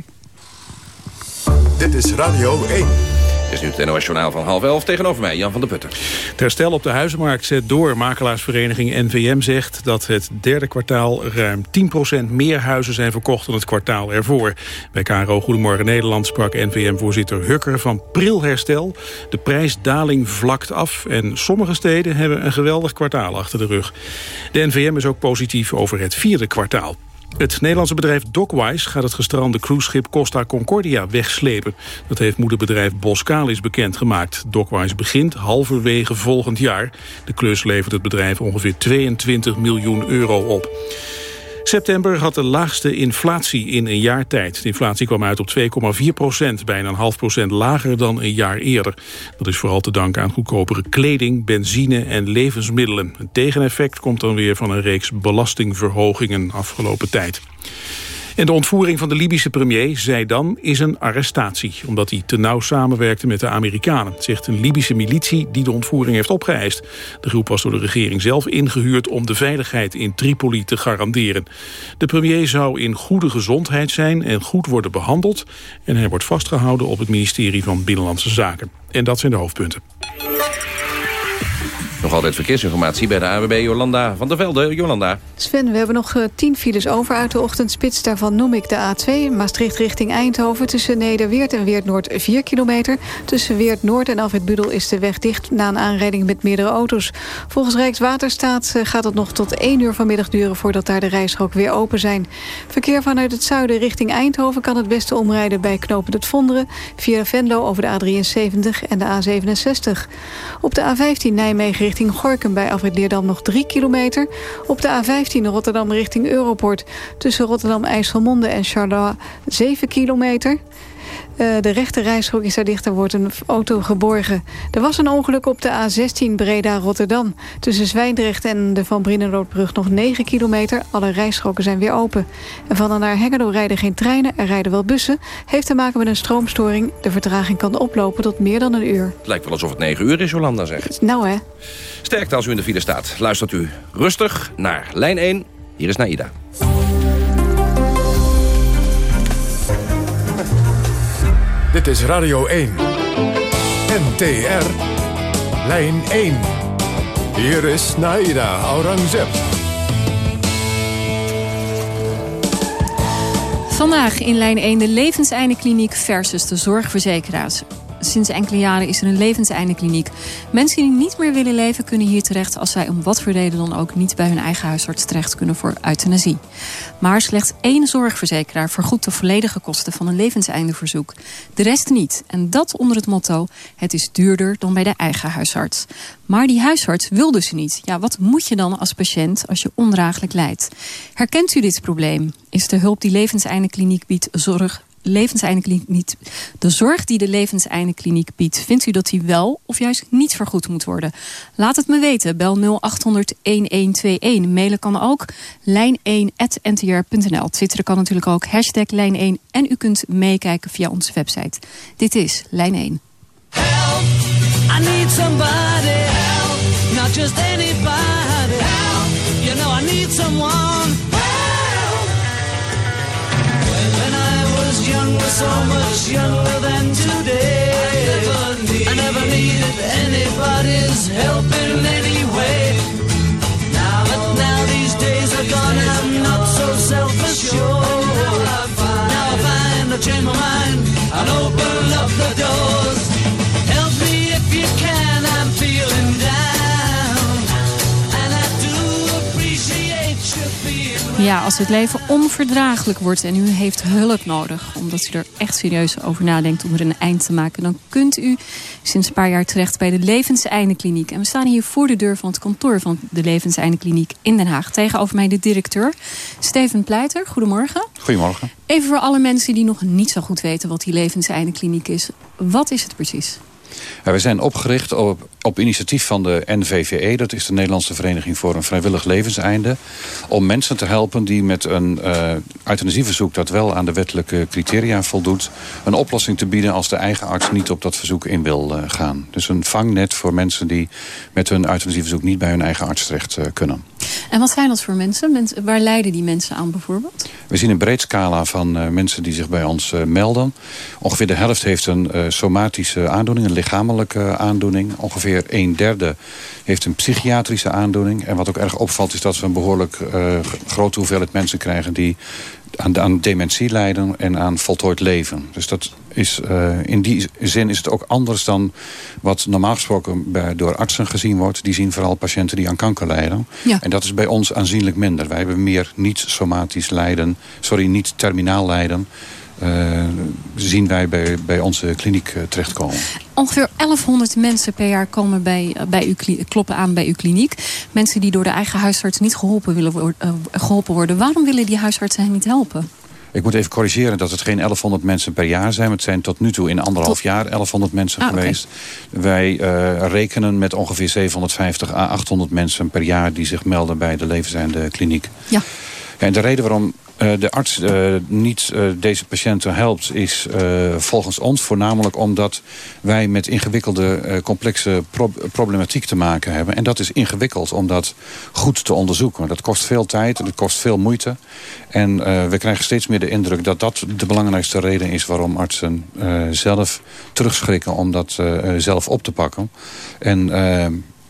Dit is Radio 1 is nu het NOS Journaal van half elf tegenover mij, Jan van der Putten. Het herstel op de huizenmarkt zet door. Makelaarsvereniging NVM zegt dat het derde kwartaal ruim 10% meer huizen zijn verkocht dan het kwartaal ervoor. Bij KRO Goedemorgen Nederland sprak NVM-voorzitter Hukker van pril herstel. De prijsdaling vlakt af en sommige steden hebben een geweldig kwartaal achter de rug. De NVM is ook positief over het vierde kwartaal. Het Nederlandse bedrijf Dockwise gaat het gestrande cruiseschip Costa Concordia wegslepen. Dat heeft moederbedrijf Boskalis bekendgemaakt. Dockwise begint halverwege volgend jaar. De klus levert het bedrijf ongeveer 22 miljoen euro op. September had de laagste inflatie in een jaar tijd. De inflatie kwam uit op 2,4 procent, bijna een half procent lager dan een jaar eerder. Dat is vooral te danken aan goedkopere kleding, benzine en levensmiddelen. Een tegeneffect komt dan weer van een reeks belastingverhogingen afgelopen tijd. En de ontvoering van de Libische premier, zei dan, is een arrestatie. Omdat hij te nauw samenwerkte met de Amerikanen. Zegt een Libische militie die de ontvoering heeft opgeëist. De groep was door de regering zelf ingehuurd om de veiligheid in Tripoli te garanderen. De premier zou in goede gezondheid zijn en goed worden behandeld. En hij wordt vastgehouden op het ministerie van Binnenlandse Zaken. En dat zijn de hoofdpunten. Altijd verkeersinformatie bij de AWB Jolanda van der Velde. Jolanda. Sven, we hebben nog uh, tien files over uit de ochtendspits. Daarvan noem ik de A2, Maastricht richting Eindhoven... tussen Nederweert en Weert-Noord 4 kilometer. Tussen Weert-Noord en Alfred Budel is de weg dicht... na een aanrijding met meerdere auto's. Volgens Rijkswaterstaat uh, gaat het nog tot 1 uur vanmiddag duren... voordat daar de rijstrook weer open zijn. Verkeer vanuit het zuiden richting Eindhoven... kan het beste omrijden bij knopen het Vonderen... via Venlo over de A73 en de A67. Op de A15 Nijmegen richting Gorkum bij Alfred Leerdam nog 3 kilometer. Op de A15 Rotterdam richting Europort tussen Rotterdam, IJsselmonde en Charleroi 7 kilometer. Uh, de rechte rijstrook is daar dicht, er wordt een auto geborgen. Er was een ongeluk op de A16 Breda-Rotterdam. Tussen Zwijndrecht en de Van Brinnenroodbrug nog 9 kilometer. Alle rijstroken zijn weer open. En van en naar Hengelo rijden geen treinen, er rijden wel bussen. Heeft te maken met een stroomstoring. De vertraging kan oplopen tot meer dan een uur. Het lijkt wel alsof het 9 uur is, Jolanda zegt. Nou hè. Sterkte als u in de file staat. Luistert u rustig naar lijn 1. Hier is Naida. Dit is Radio 1. NTR. Lijn 1. Hier is Naida Aurangzeb. Vandaag in lijn 1 de levenseindekliniek versus de zorgverzekeraars. Sinds enkele jaren is er een levenseindekliniek. Mensen die niet meer willen leven kunnen hier terecht... als zij om wat voor reden dan ook niet bij hun eigen huisarts terecht kunnen voor euthanasie. Maar slechts één zorgverzekeraar vergoedt de volledige kosten van een levenseindeverzoek. De rest niet. En dat onder het motto... het is duurder dan bij de eigen huisarts. Maar die huisarts wil dus niet. Ja, wat moet je dan als patiënt als je ondraaglijk lijdt? Herkent u dit probleem? Is de hulp die levenseindekliniek biedt zorg levenseindekliniek niet... de zorg die de levenseindekliniek biedt... vindt u dat die wel of juist niet vergoed moet worden? Laat het me weten. Bel 0800-1121. Mailen kan ook lijn1.ntr.nl. Twitteren kan natuurlijk ook. Hashtag lijn1. En u kunt meekijken via onze website. Dit is Lijn 1. Help, I need somebody. Not just anybody help. You know I need someone so much younger than today. I never, needed anybody's help in any way. Now, but now these days are gone, I'm not so self-assured. Now I find I change my mind Ja, als het leven onverdraaglijk wordt en u heeft hulp nodig... omdat u er echt serieus over nadenkt om er een eind te maken... dan kunt u sinds een paar jaar terecht bij de Levenseindekliniek. En we staan hier voor de deur van het kantoor van de Levenseindekliniek in Den Haag. Tegenover mij de directeur, Steven Pleiter. Goedemorgen. Goedemorgen. Even voor alle mensen die nog niet zo goed weten wat die Levenseindekliniek is. Wat is het precies? Ja, we zijn opgericht op, op initiatief van de NVVE... dat is de Nederlandse Vereniging voor een Vrijwillig Levenseinde... om mensen te helpen die met een uh, euthanasieverzoek... dat wel aan de wettelijke criteria voldoet... een oplossing te bieden als de eigen arts niet op dat verzoek in wil uh, gaan. Dus een vangnet voor mensen die met hun euthanasieverzoek... niet bij hun eigen arts terecht uh, kunnen. En wat zijn dat voor mensen? Waar lijden die mensen aan bijvoorbeeld? We zien een breed scala van mensen die zich bij ons melden. Ongeveer de helft heeft een somatische aandoening, een lichamelijke aandoening. Ongeveer een derde heeft een psychiatrische aandoening. En wat ook erg opvalt is dat we een behoorlijk grote hoeveelheid mensen krijgen... die aan, aan dementie lijden en aan voltooid leven. Dus dat is, uh, in die zin is het ook anders dan wat normaal gesproken bij, door artsen gezien wordt. Die zien vooral patiënten die aan kanker lijden. Ja. En dat is bij ons aanzienlijk minder. Wij hebben meer niet-somatisch lijden, sorry, niet terminaal lijden. Uh, zien wij bij, bij onze kliniek uh, terechtkomen. Ongeveer 1100 mensen per jaar komen bij, bij u, kloppen aan bij uw kliniek. Mensen die door de eigen huisarts niet geholpen, willen worden, geholpen worden. Waarom willen die huisartsen hen niet helpen? Ik moet even corrigeren dat het geen 1100 mensen per jaar zijn. Het zijn tot nu toe in anderhalf jaar 1100 mensen ah, geweest. Okay. Wij uh, rekenen met ongeveer 750 à 800 mensen per jaar... die zich melden bij de levenseinde kliniek. Ja en de reden waarom uh, de arts uh, niet uh, deze patiënten helpt... is volgens ons voornamelijk omdat wij met ingewikkelde, complexe pro problematiek te maken hebben. En dat is ingewikkeld om dat goed te onderzoeken. Dat kost veel tijd en dat kost veel moeite. En we krijgen steeds meer de indruk dat dat de belangrijkste reden is... waarom artsen zelf terugschrikken om dat zelf op te pakken. En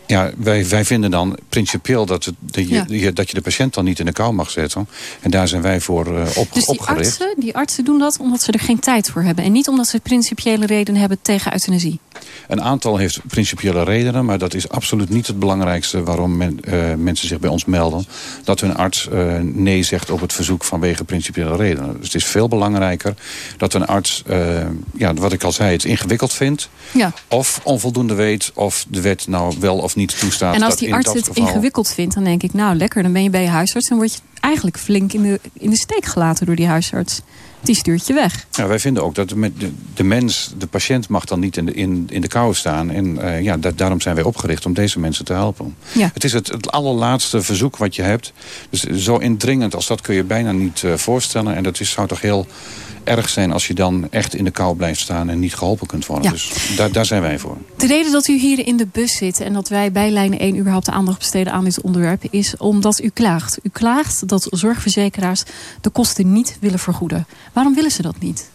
ja, wij, wij vinden dan principieel dat, het, de, ja. je, dat je de patiënt dan niet in de kou mag zetten. En daar zijn wij voor uh, op, dus die opgericht. Artsen, die artsen doen dat omdat ze er geen tijd voor hebben. En niet omdat ze principiële redenen hebben tegen euthanasie. Een aantal heeft principiële redenen. Maar dat is absoluut niet het belangrijkste waarom men, uh, mensen zich bij ons melden. Dat hun arts uh, nee zegt op het verzoek vanwege principiële redenen. Dus het is veel belangrijker dat een arts, ja, wat ik al zei, het ingewikkeld vindt. Ja. Of onvoldoende weet of de wet nou wel of niet toestaat. En als die arts het geval... ingewikkeld vindt, dan denk ik, nou lekker, dan ben je bij je huisarts. Dan word je eigenlijk flink in de, in de steek gelaten door die huisarts. Die stuurt je weg. Ja, wij vinden ook dat de, de, de mens, de patiënt mag dan niet in de, in, in de kou staan. En uh, ja, da, daarom zijn wij opgericht om deze mensen te helpen. Ja. Het is het, het allerlaatste verzoek wat je hebt. Dus zo indringend als dat kun je bijna niet uh, voorstellen. En dat is, zou toch heel erg zijn als je dan echt in de kou blijft staan en niet geholpen kunt worden. Ja. Dus daar, daar zijn wij voor. De reden dat u hier in de bus zit en dat wij bij lijn 1 überhaupt de aandacht besteden aan dit onderwerp is omdat u klaagt. U klaagt dat zorgverzekeraars de kosten niet willen vergoeden. Waarom willen ze dat niet?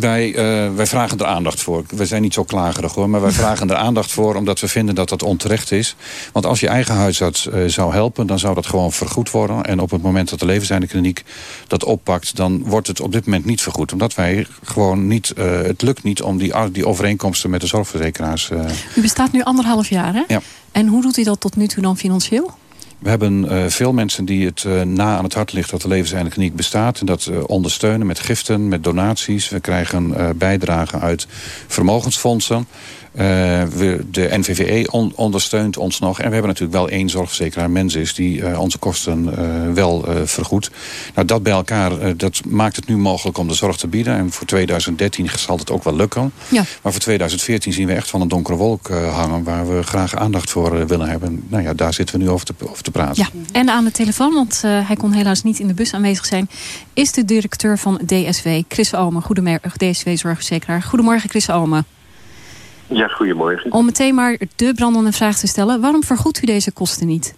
Wij, uh, wij vragen er aandacht voor. We zijn niet zo klagerig hoor, maar wij [LAUGHS] vragen er aandacht voor... omdat we vinden dat dat onterecht is. Want als je eigen huisarts uh, zou helpen, dan zou dat gewoon vergoed worden. En op het moment dat de levenseinde kliniek dat oppakt... dan wordt het op dit moment niet vergoed. Omdat wij gewoon niet... Uh, het lukt niet om die, die overeenkomsten met de zorgverzekeraars... U bestaat nu anderhalf jaar, hè? Ja. En hoe doet u dat tot nu toe dan financieel? We hebben uh, veel mensen die het uh, na aan het hart ligt dat de levenseinde kliniek bestaat. En dat uh, ondersteunen met giften, met donaties. We krijgen bijdragen uit vermogensfondsen. We, de NVVE on, ondersteunt ons nog. En we hebben natuurlijk wel één zorgverzekeraar, Mensis, die onze kosten wel vergoedt. Nou, dat bij elkaar, dat maakt het nu mogelijk om de zorg te bieden. En voor 2013 zal het ook wel lukken. Ja. Maar voor 2014 zien we echt van een donkere wolk hangen... waar we graag aandacht voor willen hebben. Nou ja, daar zitten we nu over te, over te praten. Ja, en aan de telefoon, want uh, hij kon helaas niet in de bus aanwezig zijn... is de directeur van DSW, Chris Omen. Goedemorgen, DSW-zorgverzekeraar. Goedemorgen, Chris Omen. Ja, goedemorgen. Om meteen maar de brandende vraag te stellen. Waarom vergoedt u deze kosten niet?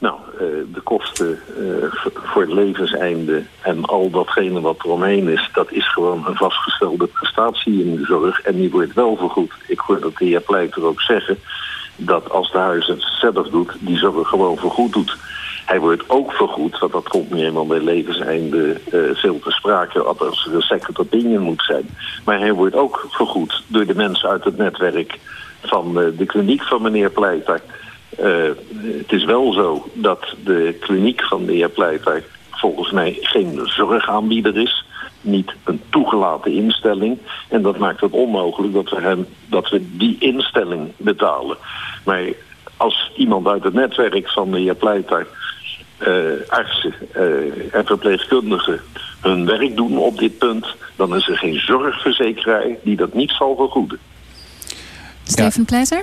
Nou, uh, de kosten uh, voor het levenseinde en al datgene wat er omheen is... dat is gewoon een vastgestelde prestatie in de zorg en die wordt wel vergoed. Ik hoor dat de heer Pleiter ook zeggen dat als de huisarts zelf doet, die zorg gewoon vergoed doet. Hij wordt ook vergoed, want dat komt nu eenmaal bij levenseinde uh, veel te sprake, als er een second opinion moet zijn. Maar hij wordt ook vergoed door de mensen uit het netwerk van uh, de kliniek van meneer Pleiter. Uh, het is wel zo dat de kliniek van de heer Pleiter volgens mij geen zorgaanbieder is niet een toegelaten instelling. En dat maakt het onmogelijk dat we, hem, dat we die instelling betalen. Maar als iemand uit het netwerk van de heer Pleiter... Uh, artsen uh, en verpleegkundigen hun werk doen op dit punt... dan is er geen zorgverzekeraar die dat niet zal vergoeden. Steven Pleiter?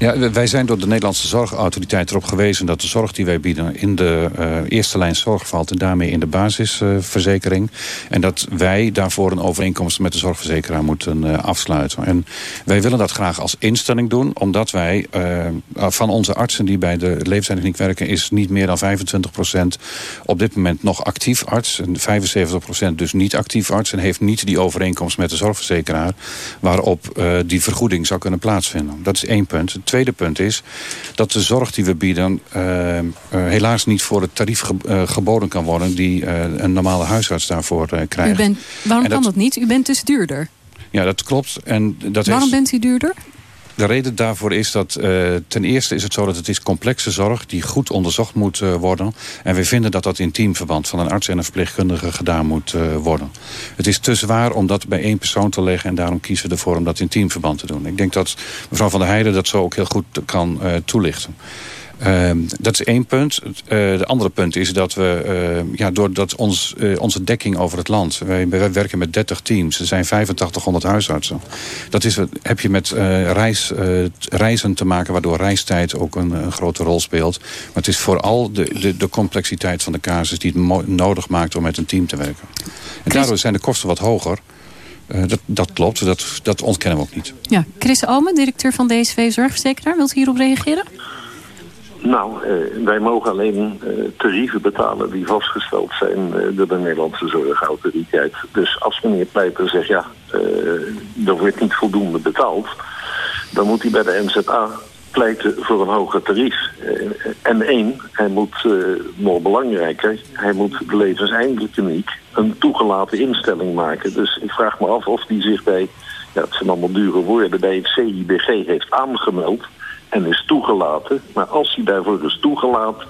Ja, wij zijn door de Nederlandse Zorgautoriteit erop gewezen... dat de zorg die wij bieden in de uh, eerste lijn zorg valt... en daarmee in de basisverzekering. en dat wij daarvoor een overeenkomst met de zorgverzekeraar moeten uh, afsluiten. En wij willen dat graag als instelling doen... omdat wij uh, van onze artsen die bij de leeftijdkliniek werken... is niet meer dan 25% op dit moment nog actief arts... en 75% dus niet actief arts... en heeft niet die overeenkomst met de zorgverzekeraar... waarop die vergoeding zou kunnen plaatsvinden. Dat is één punt tweede punt is dat de zorg die we bieden... Uh, uh, helaas niet voor het tarief ge uh, geboden kan worden... die een normale huisarts daarvoor krijgt. U bent, waarom dat, kan dat niet? U bent dus duurder. Ja, dat klopt. En dat waarom heeft... bent u duurder? De reden daarvoor is dat uh, ten eerste is het zo dat het is complexe zorg die goed onderzocht moet uh, worden. En we vinden dat dat in teamverband van een arts en een verpleegkundige gedaan moet uh, worden. Het is te zwaar om dat bij één persoon te leggen en daarom kiezen we ervoor om dat in teamverband te doen. Ik denk dat mevrouw van der Heijden dat zo ook heel goed kan toelichten. Uh, dat is één punt. Uh, de andere punt is dat we, uh, ja, doordat ons, uh, onze dekking over het land... Wij, wij, werken met 30 teams, er zijn 8500 huisartsen. Dat is, heb je met reis, reizen te maken... waardoor reistijd ook een, een, grote rol speelt. Maar het is vooral de, de, de complexiteit van de casus... die het nodig maakt om met een team te werken. En daardoor zijn de kosten wat hoger... Uh, dat, dat, klopt, dat, dat ontkennen we ook niet. Ja, Chris Omen, directeur van DSV Zorgverzekeraar, wilt u hierop reageren? Nou, eh, wij mogen alleen eh, tarieven betalen die vastgesteld zijn eh, door de Nederlandse Zorgautoriteit. Dus als meneer Pleiter zegt, ja, er wordt niet voldoende betaald... dan moet hij bij de NZA pleiten voor een hoger tarief. en één, hij moet, nog belangrijker, hij moet de levenseindekliniek een toegelaten instelling maken. Dus ik vraag me af of die zich bij, ja, het zijn allemaal dure woorden, bij het CIBG heeft aangemeld en is toegelaten. Maar als hij daarvoor is toegelaten,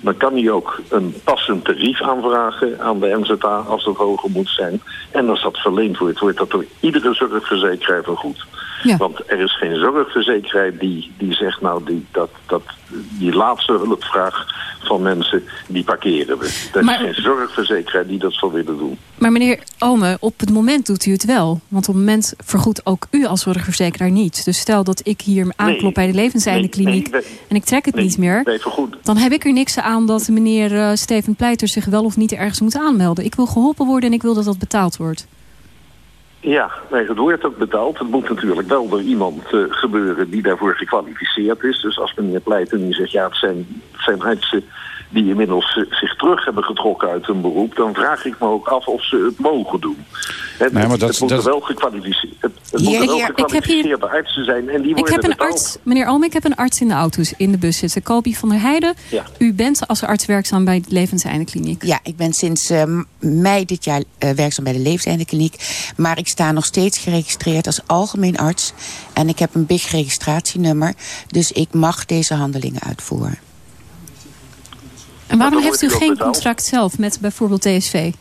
dan kan hij ook een passend tarief aanvragen aan de NZA als dat hoger moet zijn. En als dat verleend wordt, wordt dat door iedere zorgverzekeraar vergoed. Ja. Want er is geen zorgverzekeraar die, die zegt, nou, die, dat, dat, die laatste hulpvraag van mensen, die parkeren we. Er maar, is geen zorgverzekeraar die dat zal willen doen. Maar meneer Ome, op het moment doet u het wel. Want op het moment vergoedt ook u als zorgverzekeraar niet. Dus stel dat ik hier aanklop nee, bij de levenseindekliniek nee, nee, en ik trek het niet meer. Dan heb ik er niks aan dat meneer uh, Steven Pleiter zich wel of niet ergens moet aanmelden. Ik wil geholpen worden en ik wil dat dat betaald wordt. Ja, nee, het wordt ook betaald. Het moet natuurlijk wel door iemand uh, gebeuren die daarvoor gekwalificeerd is. Dus als meneer Pleiten die zegt, ja, het zijn, zijn die inmiddels zich terug hebben getrokken uit hun beroep... dan vraag ik me ook af of ze het mogen doen. Het, nee, maar dat, het moet er wel gekwalificeerd, het, moet wel hier, gekwalificeerde hier, artsen zijn en die ik heb een arts, Meneer Alme, ik heb een arts in de auto's in de bus zitten. Kobi van der Heijden, ja. u bent als arts werkzaam bij de Levenseindekliniek. Ja, ik ben sinds uh, mei dit jaar uh, werkzaam bij de Levenseindekliniek. Maar ik sta nog steeds geregistreerd als algemeen arts. En ik heb een big registratienummer. Dus ik mag deze handelingen uitvoeren. En waarom heeft u geen contract zelf met bijvoorbeeld DSV?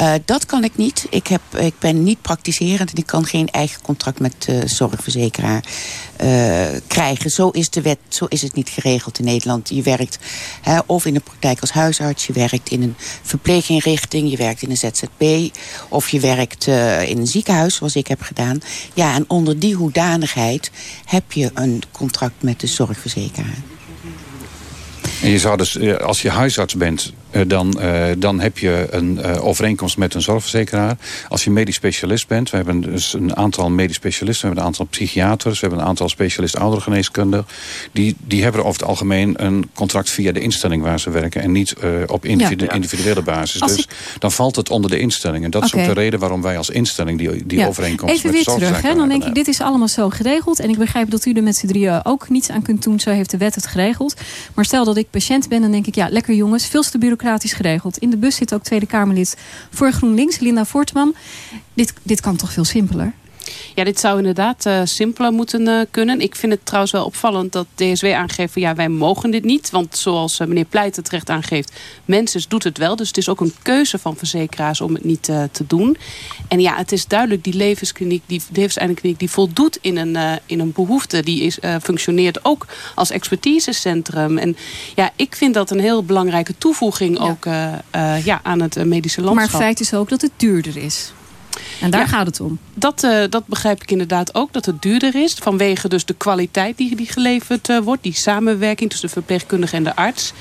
Uh, dat kan ik niet. Ik, heb, ik ben niet praktiserend en ik kan geen eigen contract met de uh, zorgverzekeraar uh, krijgen. Zo is de wet, zo is het niet geregeld in Nederland. Je werkt hè, of in de praktijk als huisarts, je werkt in een verpleeginrichting, je werkt in een ZZP of je werkt uh, in een ziekenhuis, zoals ik heb gedaan. Ja, en onder die hoedanigheid heb je een contract met de zorgverzekeraar. En je zou dus, eh, als je huisarts bent, dan, uh, dan heb je een uh, overeenkomst met een zorgverzekeraar. Als je medisch specialist bent, we hebben dus een aantal medisch specialisten, we hebben een aantal psychiaters, we hebben een aantal specialisten oudergeneeskunde. Die, die hebben over het algemeen een contract via de instelling waar ze werken en niet uh, op individu ja. individuele basis. Als dus ik... dan valt het onder de instelling. En dat okay. is ook de reden waarom wij als instelling die, die ja. overeenkomst Even met weer terug, hè? dan denk ik, dit is allemaal zo geregeld. En ik begrijp dat u er met z'n drieën ook niets aan kunt doen. Zo heeft de wet het geregeld. Maar stel dat ik patiënt ben, dan denk ik, ja, lekker jongens, veel te geregeld. In de bus zit ook Tweede Kamerlid voor GroenLinks, Linda Voortman. Dit, dit kan toch veel simpeler? Ja, dit zou inderdaad uh, simpeler moeten uh, kunnen. Ik vind het trouwens wel opvallend dat DSW aangeeft... van ja, wij mogen dit niet. Want zoals uh, meneer Pleiten terecht aangeeft... mensen doet het wel. Dus het is ook een keuze van verzekeraars om het niet te doen. En ja, het is duidelijk, die levenskliniek, die levenseindekliniek... die voldoet in een, in een behoefte. Die is, functioneert ook als expertisecentrum. En ja, ik vind dat een heel belangrijke toevoeging... ook ja, aan het medische landschap. Maar feit is ook dat het duurder is. En daar gaat het om. Dat, uh, dat begrijp ik inderdaad ook, dat het duurder is. Vanwege dus de kwaliteit die, die geleverd uh, wordt. Die samenwerking tussen de verpleegkundige en de arts.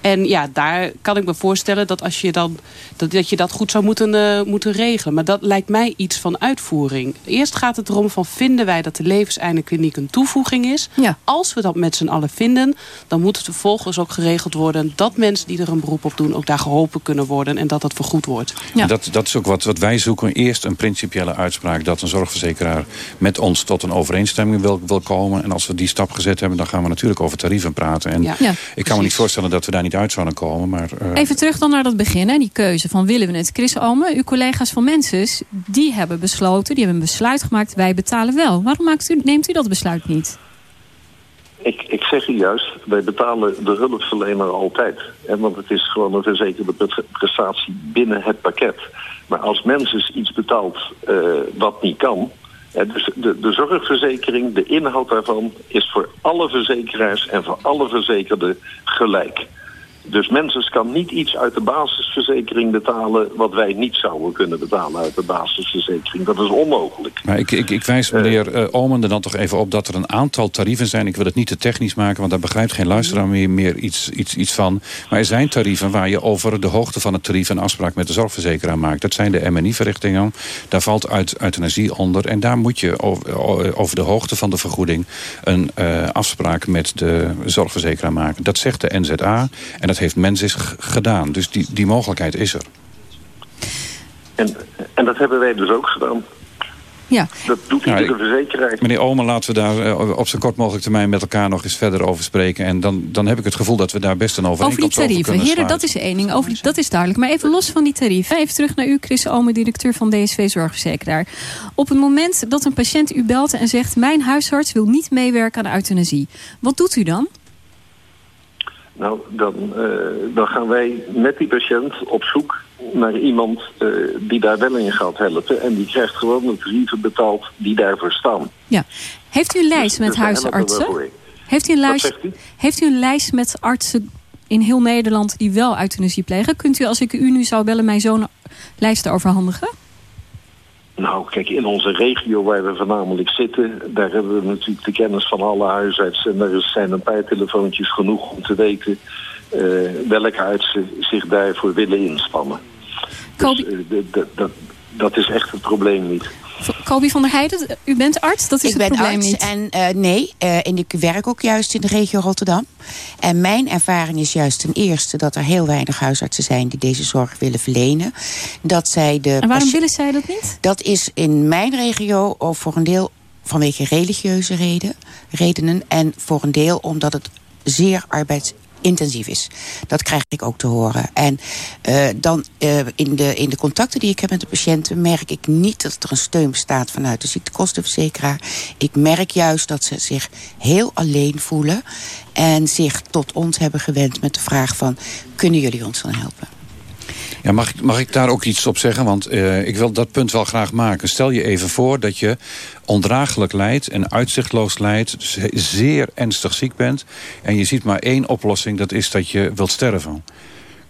En ja, daar kan ik me voorstellen dat, als je, dan, dat, dat, je dat goed zou moeten, uh, moeten regelen. Maar dat lijkt mij iets van uitvoering. Eerst gaat het erom van vinden wij dat de levenseindekliniek een toevoeging is. Ja. Als we dat met z'n allen vinden, dan moet het vervolgens ook geregeld worden... dat mensen die er een beroep op doen ook daar geholpen kunnen worden... en dat dat vergoed wordt. Ja. Dat, dat is ook wat, wat wij zoeken. Eerst een principiële uitspraak dat een zorgverzekeraar met ons tot een overeenstemming wil, wil komen. En als we die stap gezet hebben, dan gaan we natuurlijk over tarieven praten. En ja. ik kan me niet voorstellen dat we daar niet uit zouden komen. Maar, uh... Even terug dan naar dat begin, hè, die keuze van willen we het. Chris Alme, uw collega's van Menses, die hebben besloten, die hebben een besluit gemaakt, wij betalen wel. Waarom maakt u, neemt u dat besluit niet? Ik, ik zeg u juist, wij betalen de hulpverlener altijd. Hè, want het is gewoon een verzekerde prestatie binnen het pakket. Maar als mensen iets betaalt uh, wat niet kan... Hè, dus de, de zorgverzekering, de inhoud daarvan... is voor alle verzekeraars en voor alle verzekerden gelijk. Dus mensen kan niet iets uit de basisverzekering betalen... wat wij niet zouden kunnen betalen uit de basisverzekering. Dat is onmogelijk. Maar ik, ik, ik wijs meneer uh, Omen er dan toch even op... dat er een aantal tarieven zijn. Ik wil het niet te technisch maken... want daar begrijpt geen luisteraar meer, meer iets, iets, iets van. Maar er zijn tarieven waar je over de hoogte van het tarief... een afspraak met de zorgverzekeraar maakt. Dat zijn de MNI-verrichtingen. Daar valt uit, euthanasie onder. En daar moet je over, over de hoogte van de vergoeding... een uh, afspraak met de zorgverzekeraar maken. Dat zegt de NZA. En dat heeft Mensis gedaan. Dus die, die mogelijkheid is er. En, en dat hebben wij dus ook gedaan. Ja. Dat doet iedere ik- verzekeraar. Meneer Omen, laten we daar eh, op zo kort mogelijk termijn met elkaar nog eens verder over spreken. En dan, dan heb ik het gevoel dat we daar best een Over die overeenkomst over, tarieven. kunnen Heren, dat is één ding. Over die, dat is duidelijk. Maar even los van die tarieven. Even terug naar u, Chris Alme, directeur van DSV Zorgverzekeraar. Op het moment dat een patiënt u belt en zegt... mijn huisarts wil niet meewerken aan euthanasie. Wat doet u dan? Nou, dan, eh, dan gaan wij met die patiënt op zoek naar iemand eh, die daar wel in gaat helpen. En die krijgt gewoon de tarieven betaald die daarvoor staan. Ja. Heeft u een lijst met dus wij helpen huisartsen? Heeft u, een lijst, u? heeft u een lijst met artsen in heel Nederland die wel euthanasie plegen? Kunt u, als ik u nu zou bellen, mij zo'n lijst overhandigen? Nou, kijk, in onze regio waar we voornamelijk zitten... daar hebben we natuurlijk de kennis van alle huisartsen. En er zijn een paar telefoontjes genoeg om te weten... eh, welke artsen zich daarvoor willen inspannen. Dus, eh, dat, dat is echt het probleem niet. Kobi van der Heijden, u bent arts, dat is ik het ben probleem arts niet. en eh, nee, eh, en ik werk ook juist in de regio Rotterdam. En mijn ervaring is juist ten eerste dat er heel weinig huisartsen zijn die deze zorg willen verlenen. Dat zij de En waarom willen zij dat niet? Dat is in mijn regio ook voor een deel vanwege religieuze reden, redenen. En voor een deel omdat het zeer arbeidsintensief is. Dat krijg ik ook te horen. En eh, dan eh, in, de, in de contacten die ik heb met de patiënten... merk ik niet dat er een steun bestaat vanuit de ziektekostenverzekeraar. Ik merk juist dat ze zich heel alleen voelen... en zich tot ons hebben gewend met de vraag van... kunnen jullie ons dan helpen? Ja, mag, ik, mag ik daar ook iets op zeggen? Want eh, ik wil dat punt wel graag maken. Stel je even voor dat je ondraaglijk lijdt en uitzichtloos lijdt. Dus zeer ernstig ziek bent. En je ziet maar één oplossing, dat is dat je wilt sterven.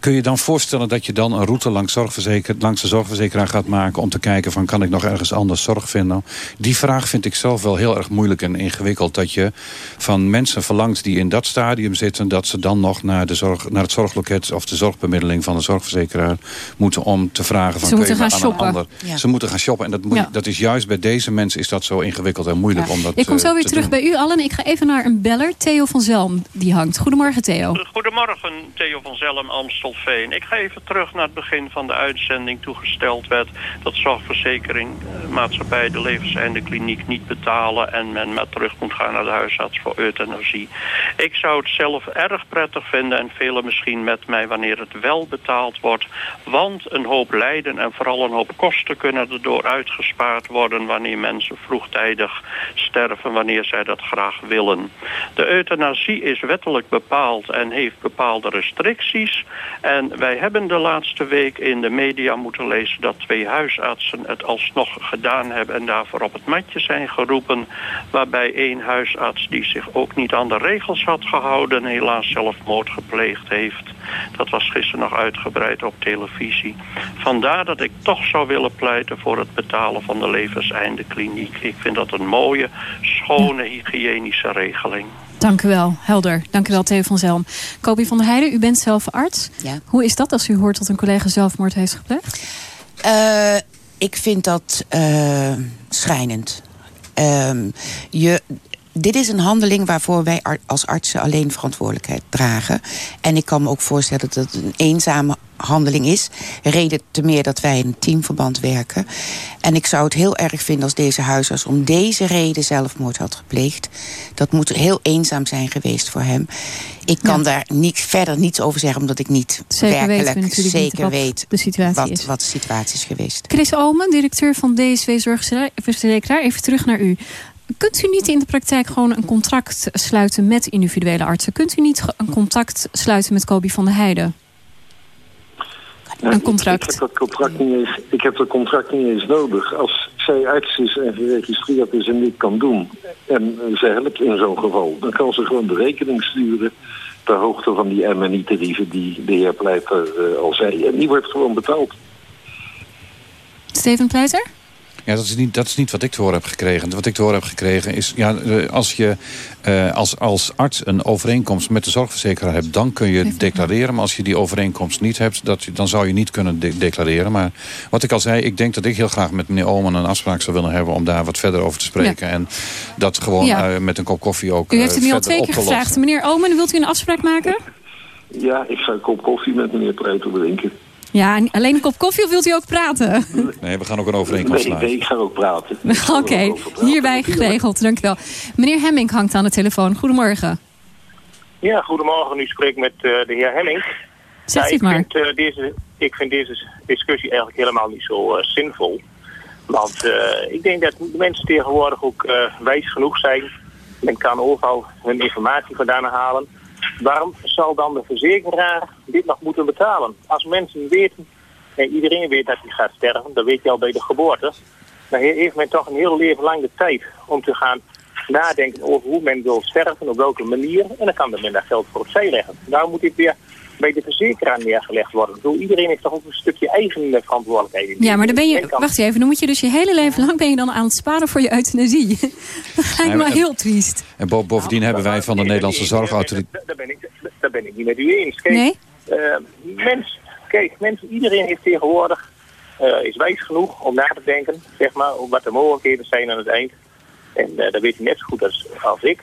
Kun je dan voorstellen dat je dan een route langs, zorgverzeker, langs de zorgverzekeraar gaat maken... om te kijken van kan ik nog ergens anders zorg vinden? Die vraag vind ik zelf wel heel erg moeilijk en ingewikkeld. Dat je van mensen verlangt die in dat stadium zitten... dat ze dan nog naar, de zorg, naar het zorgloket of de zorgbemiddeling van de zorgverzekeraar moeten... om te vragen van Ze kun je moeten gaan aan een shoppen. ander... Ja. Ze moeten gaan shoppen en dat, moet, Ja. dat is juist bij deze mensen is dat zo ingewikkeld en moeilijk om dat Ik kom eh, zo weer te terug doen. bij u allen. Ik ga even naar een beller, Theo van Zelm, die hangt. Goedemorgen, Theo. Goedemorgen, Theo van Zelm, Ik ga even terug naar het begin van de uitzending toegesteld werd... dat zorgverzekeringmaatschappij de levenseindekliniek niet betalen... en men met terug moet gaan naar de huisarts voor euthanasie. Ik zou het zelf erg prettig vinden en velen misschien met mij... wanneer het wel betaald wordt. Want een hoop lijden en vooral een hoop kosten kunnen erdoor uitgespaard worden... wanneer mensen vroegtijdig sterven wanneer zij dat graag willen. De euthanasie is wettelijk bepaald en heeft bepaalde restricties. En wij hebben de laatste week in de media moeten lezen dat twee huisartsen het alsnog gedaan hebben en daarvoor op het matje zijn geroepen. Waarbij één huisarts die zich ook niet aan de regels had gehouden helaas zelfmoord gepleegd heeft. Dat was gisteren nog uitgebreid op televisie. Vandaar dat ik toch zou willen pleiten voor het betalen van de levenseindekliniek. Ik vind dat een mooie, schone, hygiënische regeling. Dank u wel, helder. Dank u wel, Theo van Zelm. Kobi van der Heijden, u bent zelf arts. Ja. Hoe is dat als u hoort dat een collega zelfmoord heeft gepleegd? Eh, ik vind dat uh, schrijnend. Ehm, je, dit is een handeling waarvoor wij als artsen alleen verantwoordelijkheid dragen. En ik kan me ook voorstellen dat het een eenzame handeling is. Reden te meer dat wij in een teamverband werken. En ik zou het heel erg vinden als deze huisarts om deze reden zelfmoord had gepleegd. Dat moet heel eenzaam zijn geweest voor hem. Ik kan daar niet, verder niets over zeggen, omdat ik niet zeker werkelijk zeker wat weet de situatie wat, is. wat de situatie is geweest. Chris Omen, directeur van DSW Zorgverzekeraar, even terug naar u. Kunt u niet in de praktijk gewoon een contract sluiten met individuele artsen? Kunt u niet een contact sluiten met Kobi van der Heijden? Een contract. Ik, ik, heb dat contract niet eens, ik heb dat contract niet eens nodig. Als zij arts is en geregistreerd is en dit kan doen... en ze helpt in zo'n geval... dan kan ze gewoon de rekening sturen... ter hoogte van die MNI-tarieven die de heer Pleiter uh, al zei. En die wordt gewoon betaald. Steven Pleiter? Ja, dat is, niet, dat is niet wat ik te horen heb gekregen. Wat ik te horen heb gekregen is... Ja, als je uh, als, als arts een overeenkomst met de zorgverzekeraar hebt... dan kun je declareren. Maar als je die overeenkomst niet hebt... Dat, dan zou je niet kunnen de declareren. Maar wat ik al zei, ik denk dat ik heel graag met meneer Oman... een afspraak zou willen hebben om daar wat verder over te spreken. Ja. En dat gewoon ja. uh, met een kop koffie ook U heeft het nu al twee keer gevraagd. Meneer Oman, wilt u een afspraak maken? Ja, ik zou een kop koffie met meneer Pleiter drinken. Ja, alleen een kop koffie of wilt u ook praten? Nee, we gaan ook een overeenkomst nee, sluiten. Nee, ik ga ook praten. [LAUGHS] Oké, okay, hierbij geregeld. Dank u wel. Meneer Hemming hangt aan de telefoon. Goedemorgen. Ja, goedemorgen. U spreekt met uh, de heer Hemming. Zegt ja, u het maar. Vind, uh, deze, ik vind deze discussie eigenlijk helemaal niet zo uh, zinvol. Want ik denk dat de mensen tegenwoordig ook wijs genoeg zijn. Men kan overal hun informatie vandaan halen. Waarom zal dan de verzekeraar dit nog moeten betalen? Als mensen weten, en iedereen weet dat hij gaat sterven, dat weet je al bij de geboorte. Dan heeft men toch een heel leven lang de tijd om te gaan nadenken over hoe men wil sterven, op welke manier. En dan kan men daar geld voor opzij leggen. Daar moet dit weer bij de verzekeraar neergelegd worden. Zo, iedereen heeft toch ook een stukje eigen verantwoordelijkheid. Ja, maar dan ben je, wacht even, dan moet je dus je hele leven lang ben je dan aan het sparen voor je euthanasie. [LAUGHS] dat lijkt me en, heel triest. En bo bovendien hebben wij van de Nederlandse Zorgautoriteit... Daar ben ik, daar ben ik niet met u eens. Kijk, nee? Uh, mens, kijk mensen, iedereen heeft tegenwoordig, uh, is wijs genoeg om na te denken, zeg maar, wat de mogelijkheden zijn aan het eind. En uh, dat weet u net zo goed als, als ik.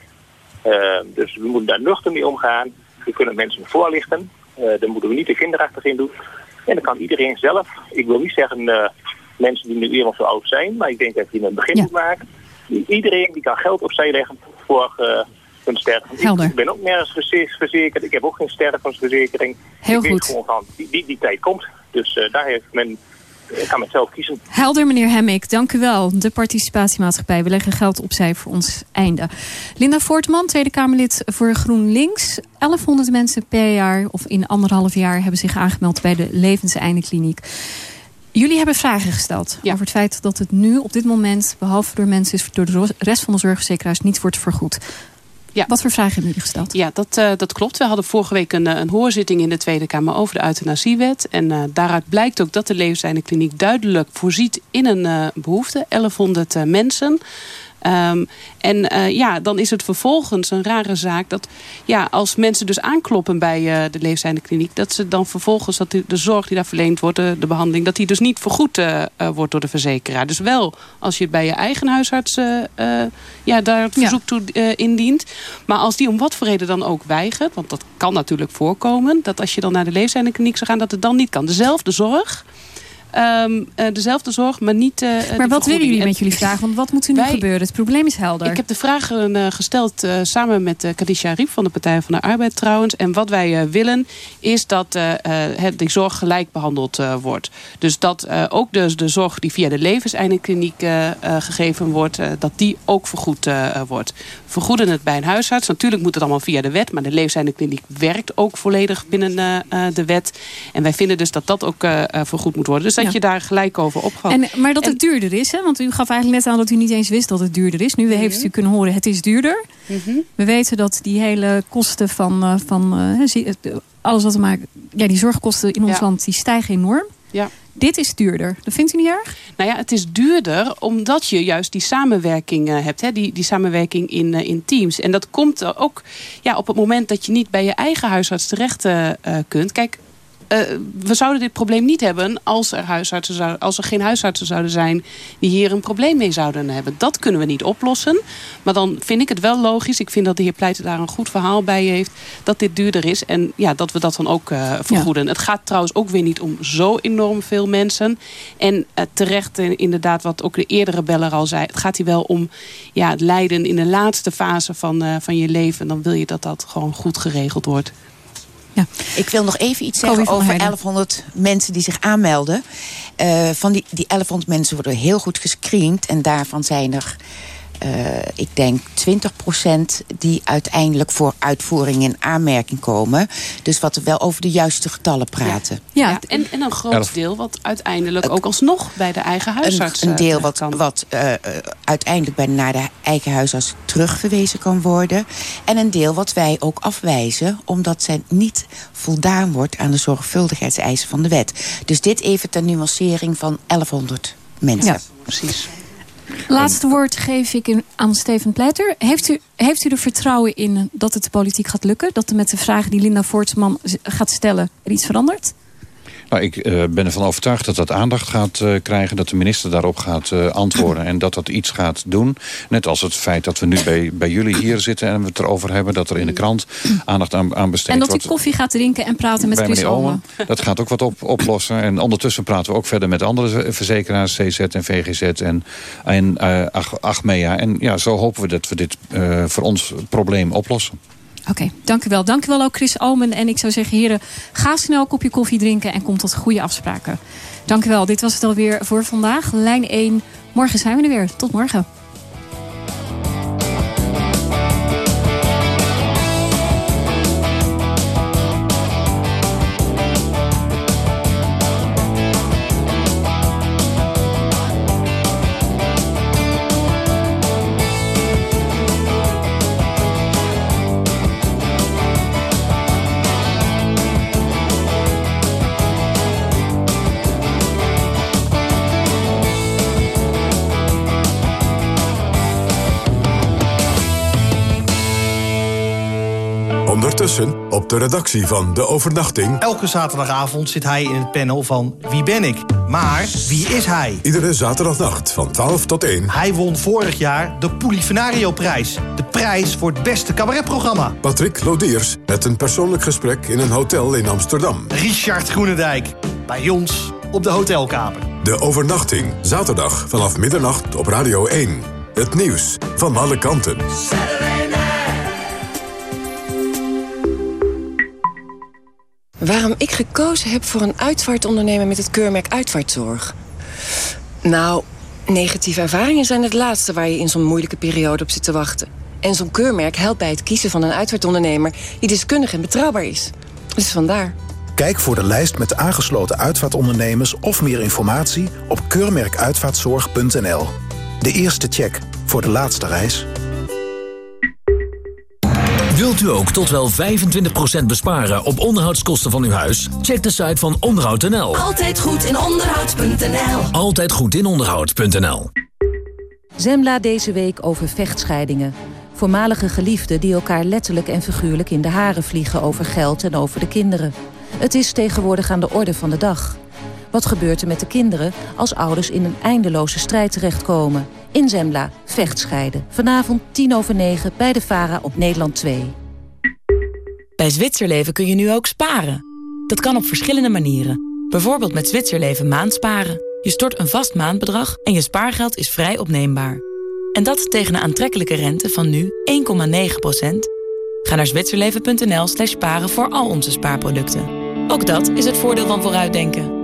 dus we moeten daar nuchter mee omgaan. We kunnen mensen voorlichten. Uh, daar moeten we niet te kinderachtig in doen. En dan kan iedereen zelf. Ik wil niet zeggen uh, mensen die nu eenmaal zo oud zijn. Maar ik denk dat je een begin Ja. moet maken. Iedereen die kan geld opzij leggen voor hun sterven. Helder. Ik ben ook nergens verze- verzekerd. Ik heb ook geen stervensverzekering. Heel ik goed. weet gewoon van, die, die, die tijd komt. Dus daar heeft men, ik kan men zelf kiezen. Helder, meneer Hemmik. Dank u wel. De participatiemaatschappij. We leggen geld opzij voor ons einde. Linda Voortman, Tweede Kamerlid voor GroenLinks. 1100 mensen per jaar, of in anderhalf jaar... hebben zich aangemeld bij de Levenseindekliniek. Jullie hebben vragen gesteld over het feit dat het nu op dit moment... behalve door mensen, is door de rest van de zorgverzekeraars niet wordt vergoed. Ja. Wat voor vragen hebben jullie gesteld? Ja, dat, uh, dat klopt. We hadden vorige week een, een hoorzitting in de Tweede Kamer over de euthanasiewet. En uh, daaruit blijkt ook dat de levenseindekliniek duidelijk voorziet in een uh, behoefte. 1100 mensen. Ehm, en eh, ja, dan is het vervolgens een rare zaak dat ja, als mensen dus aankloppen bij uh, de leefzijnde kliniek, dat ze dan vervolgens dat de, de zorg die daar verleend wordt, de, de, behandeling, dat die dus niet vergoed uh, wordt door de verzekeraar. Dus wel als je het bij je eigen huisarts ja, daar het verzoek toe indient. Maar als die om wat voor reden dan ook weigert, want dat kan natuurlijk voorkomen, dat als je dan naar de leefzijnde kliniek zou gaan, dat het dan niet kan. Dezelfde zorg. Um, uh, dezelfde zorg, maar niet... Uh, maar wat willen jullie met jullie vraag? Want wat moet er nu wij, gebeuren? Het probleem is helder. Ik heb de vragen uh, gesteld samen met Kadisha Riep van de Partij van de Arbeid trouwens. En wat wij willen is dat het, die zorg gelijk behandeld wordt. Dus dat ook de, de zorg die via de levenseindekliniek gegeven wordt... dat die ook vergoed wordt. Vergoeden het bij een huisarts. Natuurlijk moet het allemaal via de wet. Maar de levenseindekliniek werkt ook volledig binnen de wet. En wij vinden dus dat dat ook vergoed moet worden. Dus dat je daar gelijk over opgaat. En, maar dat het duurder is, hè? want u gaf eigenlijk net aan dat u niet eens wist dat het duurder is. Nu mm heeft u kunnen horen, het is duurder. Mhm. We weten dat die hele kosten van, uh, van uh, alles wat we maken, ja, die zorgkosten in ons land, die stijgen enorm. Ja. Dit is duurder. Dat vindt u niet erg? Nou ja, het is duurder omdat je juist die samenwerking hebt. Hè? Die, die samenwerking in, in teams. En dat komt ook ja, op het moment dat je niet bij je eigen huisarts terecht uh, kunt. Kijk, uh, we zouden dit probleem niet hebben als er, huisartsen zou, als er geen huisartsen zouden zijn die hier een probleem mee zouden hebben. Dat kunnen we niet oplossen. Maar dan vind ik het wel logisch. Ik vind dat de heer Pleiten daar een goed verhaal bij heeft. Dat dit duurder is. En ja, dat we dat dan ook uh, vergoeden. Ja. Het gaat trouwens ook weer niet om zo enorm veel mensen. En uh, terecht inderdaad wat ook de eerdere beller al zei. Het gaat hier wel om ja, het lijden in de laatste fase van, van je leven. Dan wil je dat dat gewoon goed geregeld wordt. Ja. Ik wil nog even iets zeggen over 1100 mensen die zich aanmelden. Uh, van die, die 1100 mensen worden heel goed gescreend. En daarvan zijn er uh, ik denk 20% die uiteindelijk voor uitvoering in aanmerking komen. Dus wat we wel over de juiste getallen praten. Ja, ja en, en een groot deel wat uiteindelijk ook alsnog bij de eigen huisarts Een, een deel wat, wat uh, uiteindelijk bij, naar de eigen huisarts terugverwezen kan worden. En een deel wat wij ook afwijzen, omdat zij niet voldaan wordt aan de zorgvuldigheidseisen van de wet. Dus dit even ter nuancering van 1100 mensen. Ja, precies. Laatste woord geef ik aan Steven Pleiter. Heeft u, heeft u er vertrouwen in dat het de politiek gaat lukken? Dat er met de vragen die Linda Voortsman gaat stellen er iets verandert? Nou, ik uh, ben ervan overtuigd dat dat aandacht gaat uh, krijgen. Dat de minister daarop gaat uh, antwoorden. En dat dat iets gaat doen. Net als het feit dat we nu bij, bij jullie hier zitten. En we het erover hebben. Dat er in de krant aandacht aan, aan besteed wordt. En dat u koffie gaat drinken en praten met Chris Omen. Dat gaat ook wat op, oplossen. En ondertussen praten we ook verder met andere verzekeraars. CZ en VGZ en, en Achmea. En ja, zo hopen we dat we dit voor ons probleem oplossen. Oké, okay, dank u wel. Dank u wel ook Chris Omen. En ik zou zeggen, heren, ga snel een kopje koffie drinken... en kom tot goede afspraken. Dank u wel. Dit was het alweer voor vandaag. Lijn 1. Morgen zijn we er weer. Tot morgen. Op de redactie van De Overnachting... Elke zaterdagavond zit hij in het panel van Wie ben ik? Maar wie is hij? Iedere zaterdagnacht van 12 tot 1. Hij won vorig jaar de Polifenario-prijs. De prijs voor het beste cabaretprogramma. Patrick Lodiers met een persoonlijk gesprek in een hotel in Amsterdam. Richard Groenendijk, bij ons op de hotelkamer. De Overnachting, zaterdag vanaf middernacht op Radio 1. Het nieuws van alle kanten. Waarom ik gekozen heb voor een uitvaartondernemer met het keurmerk Uitvaartzorg? Nou, negatieve ervaringen zijn het laatste waar je in zo'n moeilijke periode op zit te wachten. En zo'n keurmerk helpt bij het kiezen van een uitvaartondernemer die deskundig en betrouwbaar is. Dus vandaar. Kijk voor de lijst met aangesloten uitvaartondernemers of meer informatie op keurmerkuitvaartzorg.nl. De eerste check voor de laatste reis. Wilt u ook tot wel 25% besparen op onderhoudskosten van uw huis? Check de site van onderhoud.nl. Altijd goed in onderhoud.nl. Altijd goed in onderhoud.nl. Zembla deze week over vechtscheidingen. Voormalige geliefden die elkaar letterlijk en figuurlijk in de haren vliegen over geld en over de kinderen. Het is tegenwoordig aan de orde van de dag. Wat gebeurt er met de kinderen als ouders in een eindeloze strijd terechtkomen? In Zembla, vechtscheiden. Vanavond 10 over 9 bij de VARA op Nederland 2. Bij Zwitserleven kun je nu ook sparen. Dat kan op verschillende manieren. Bijvoorbeeld met Zwitserleven maandsparen. Je stort een vast maandbedrag en je spaargeld is vrij opneembaar. En dat tegen een aantrekkelijke rente van nu 1,9%. Ga naar zwitserleven.nl slash sparen voor al onze spaarproducten. Ook dat is het voordeel van vooruitdenken.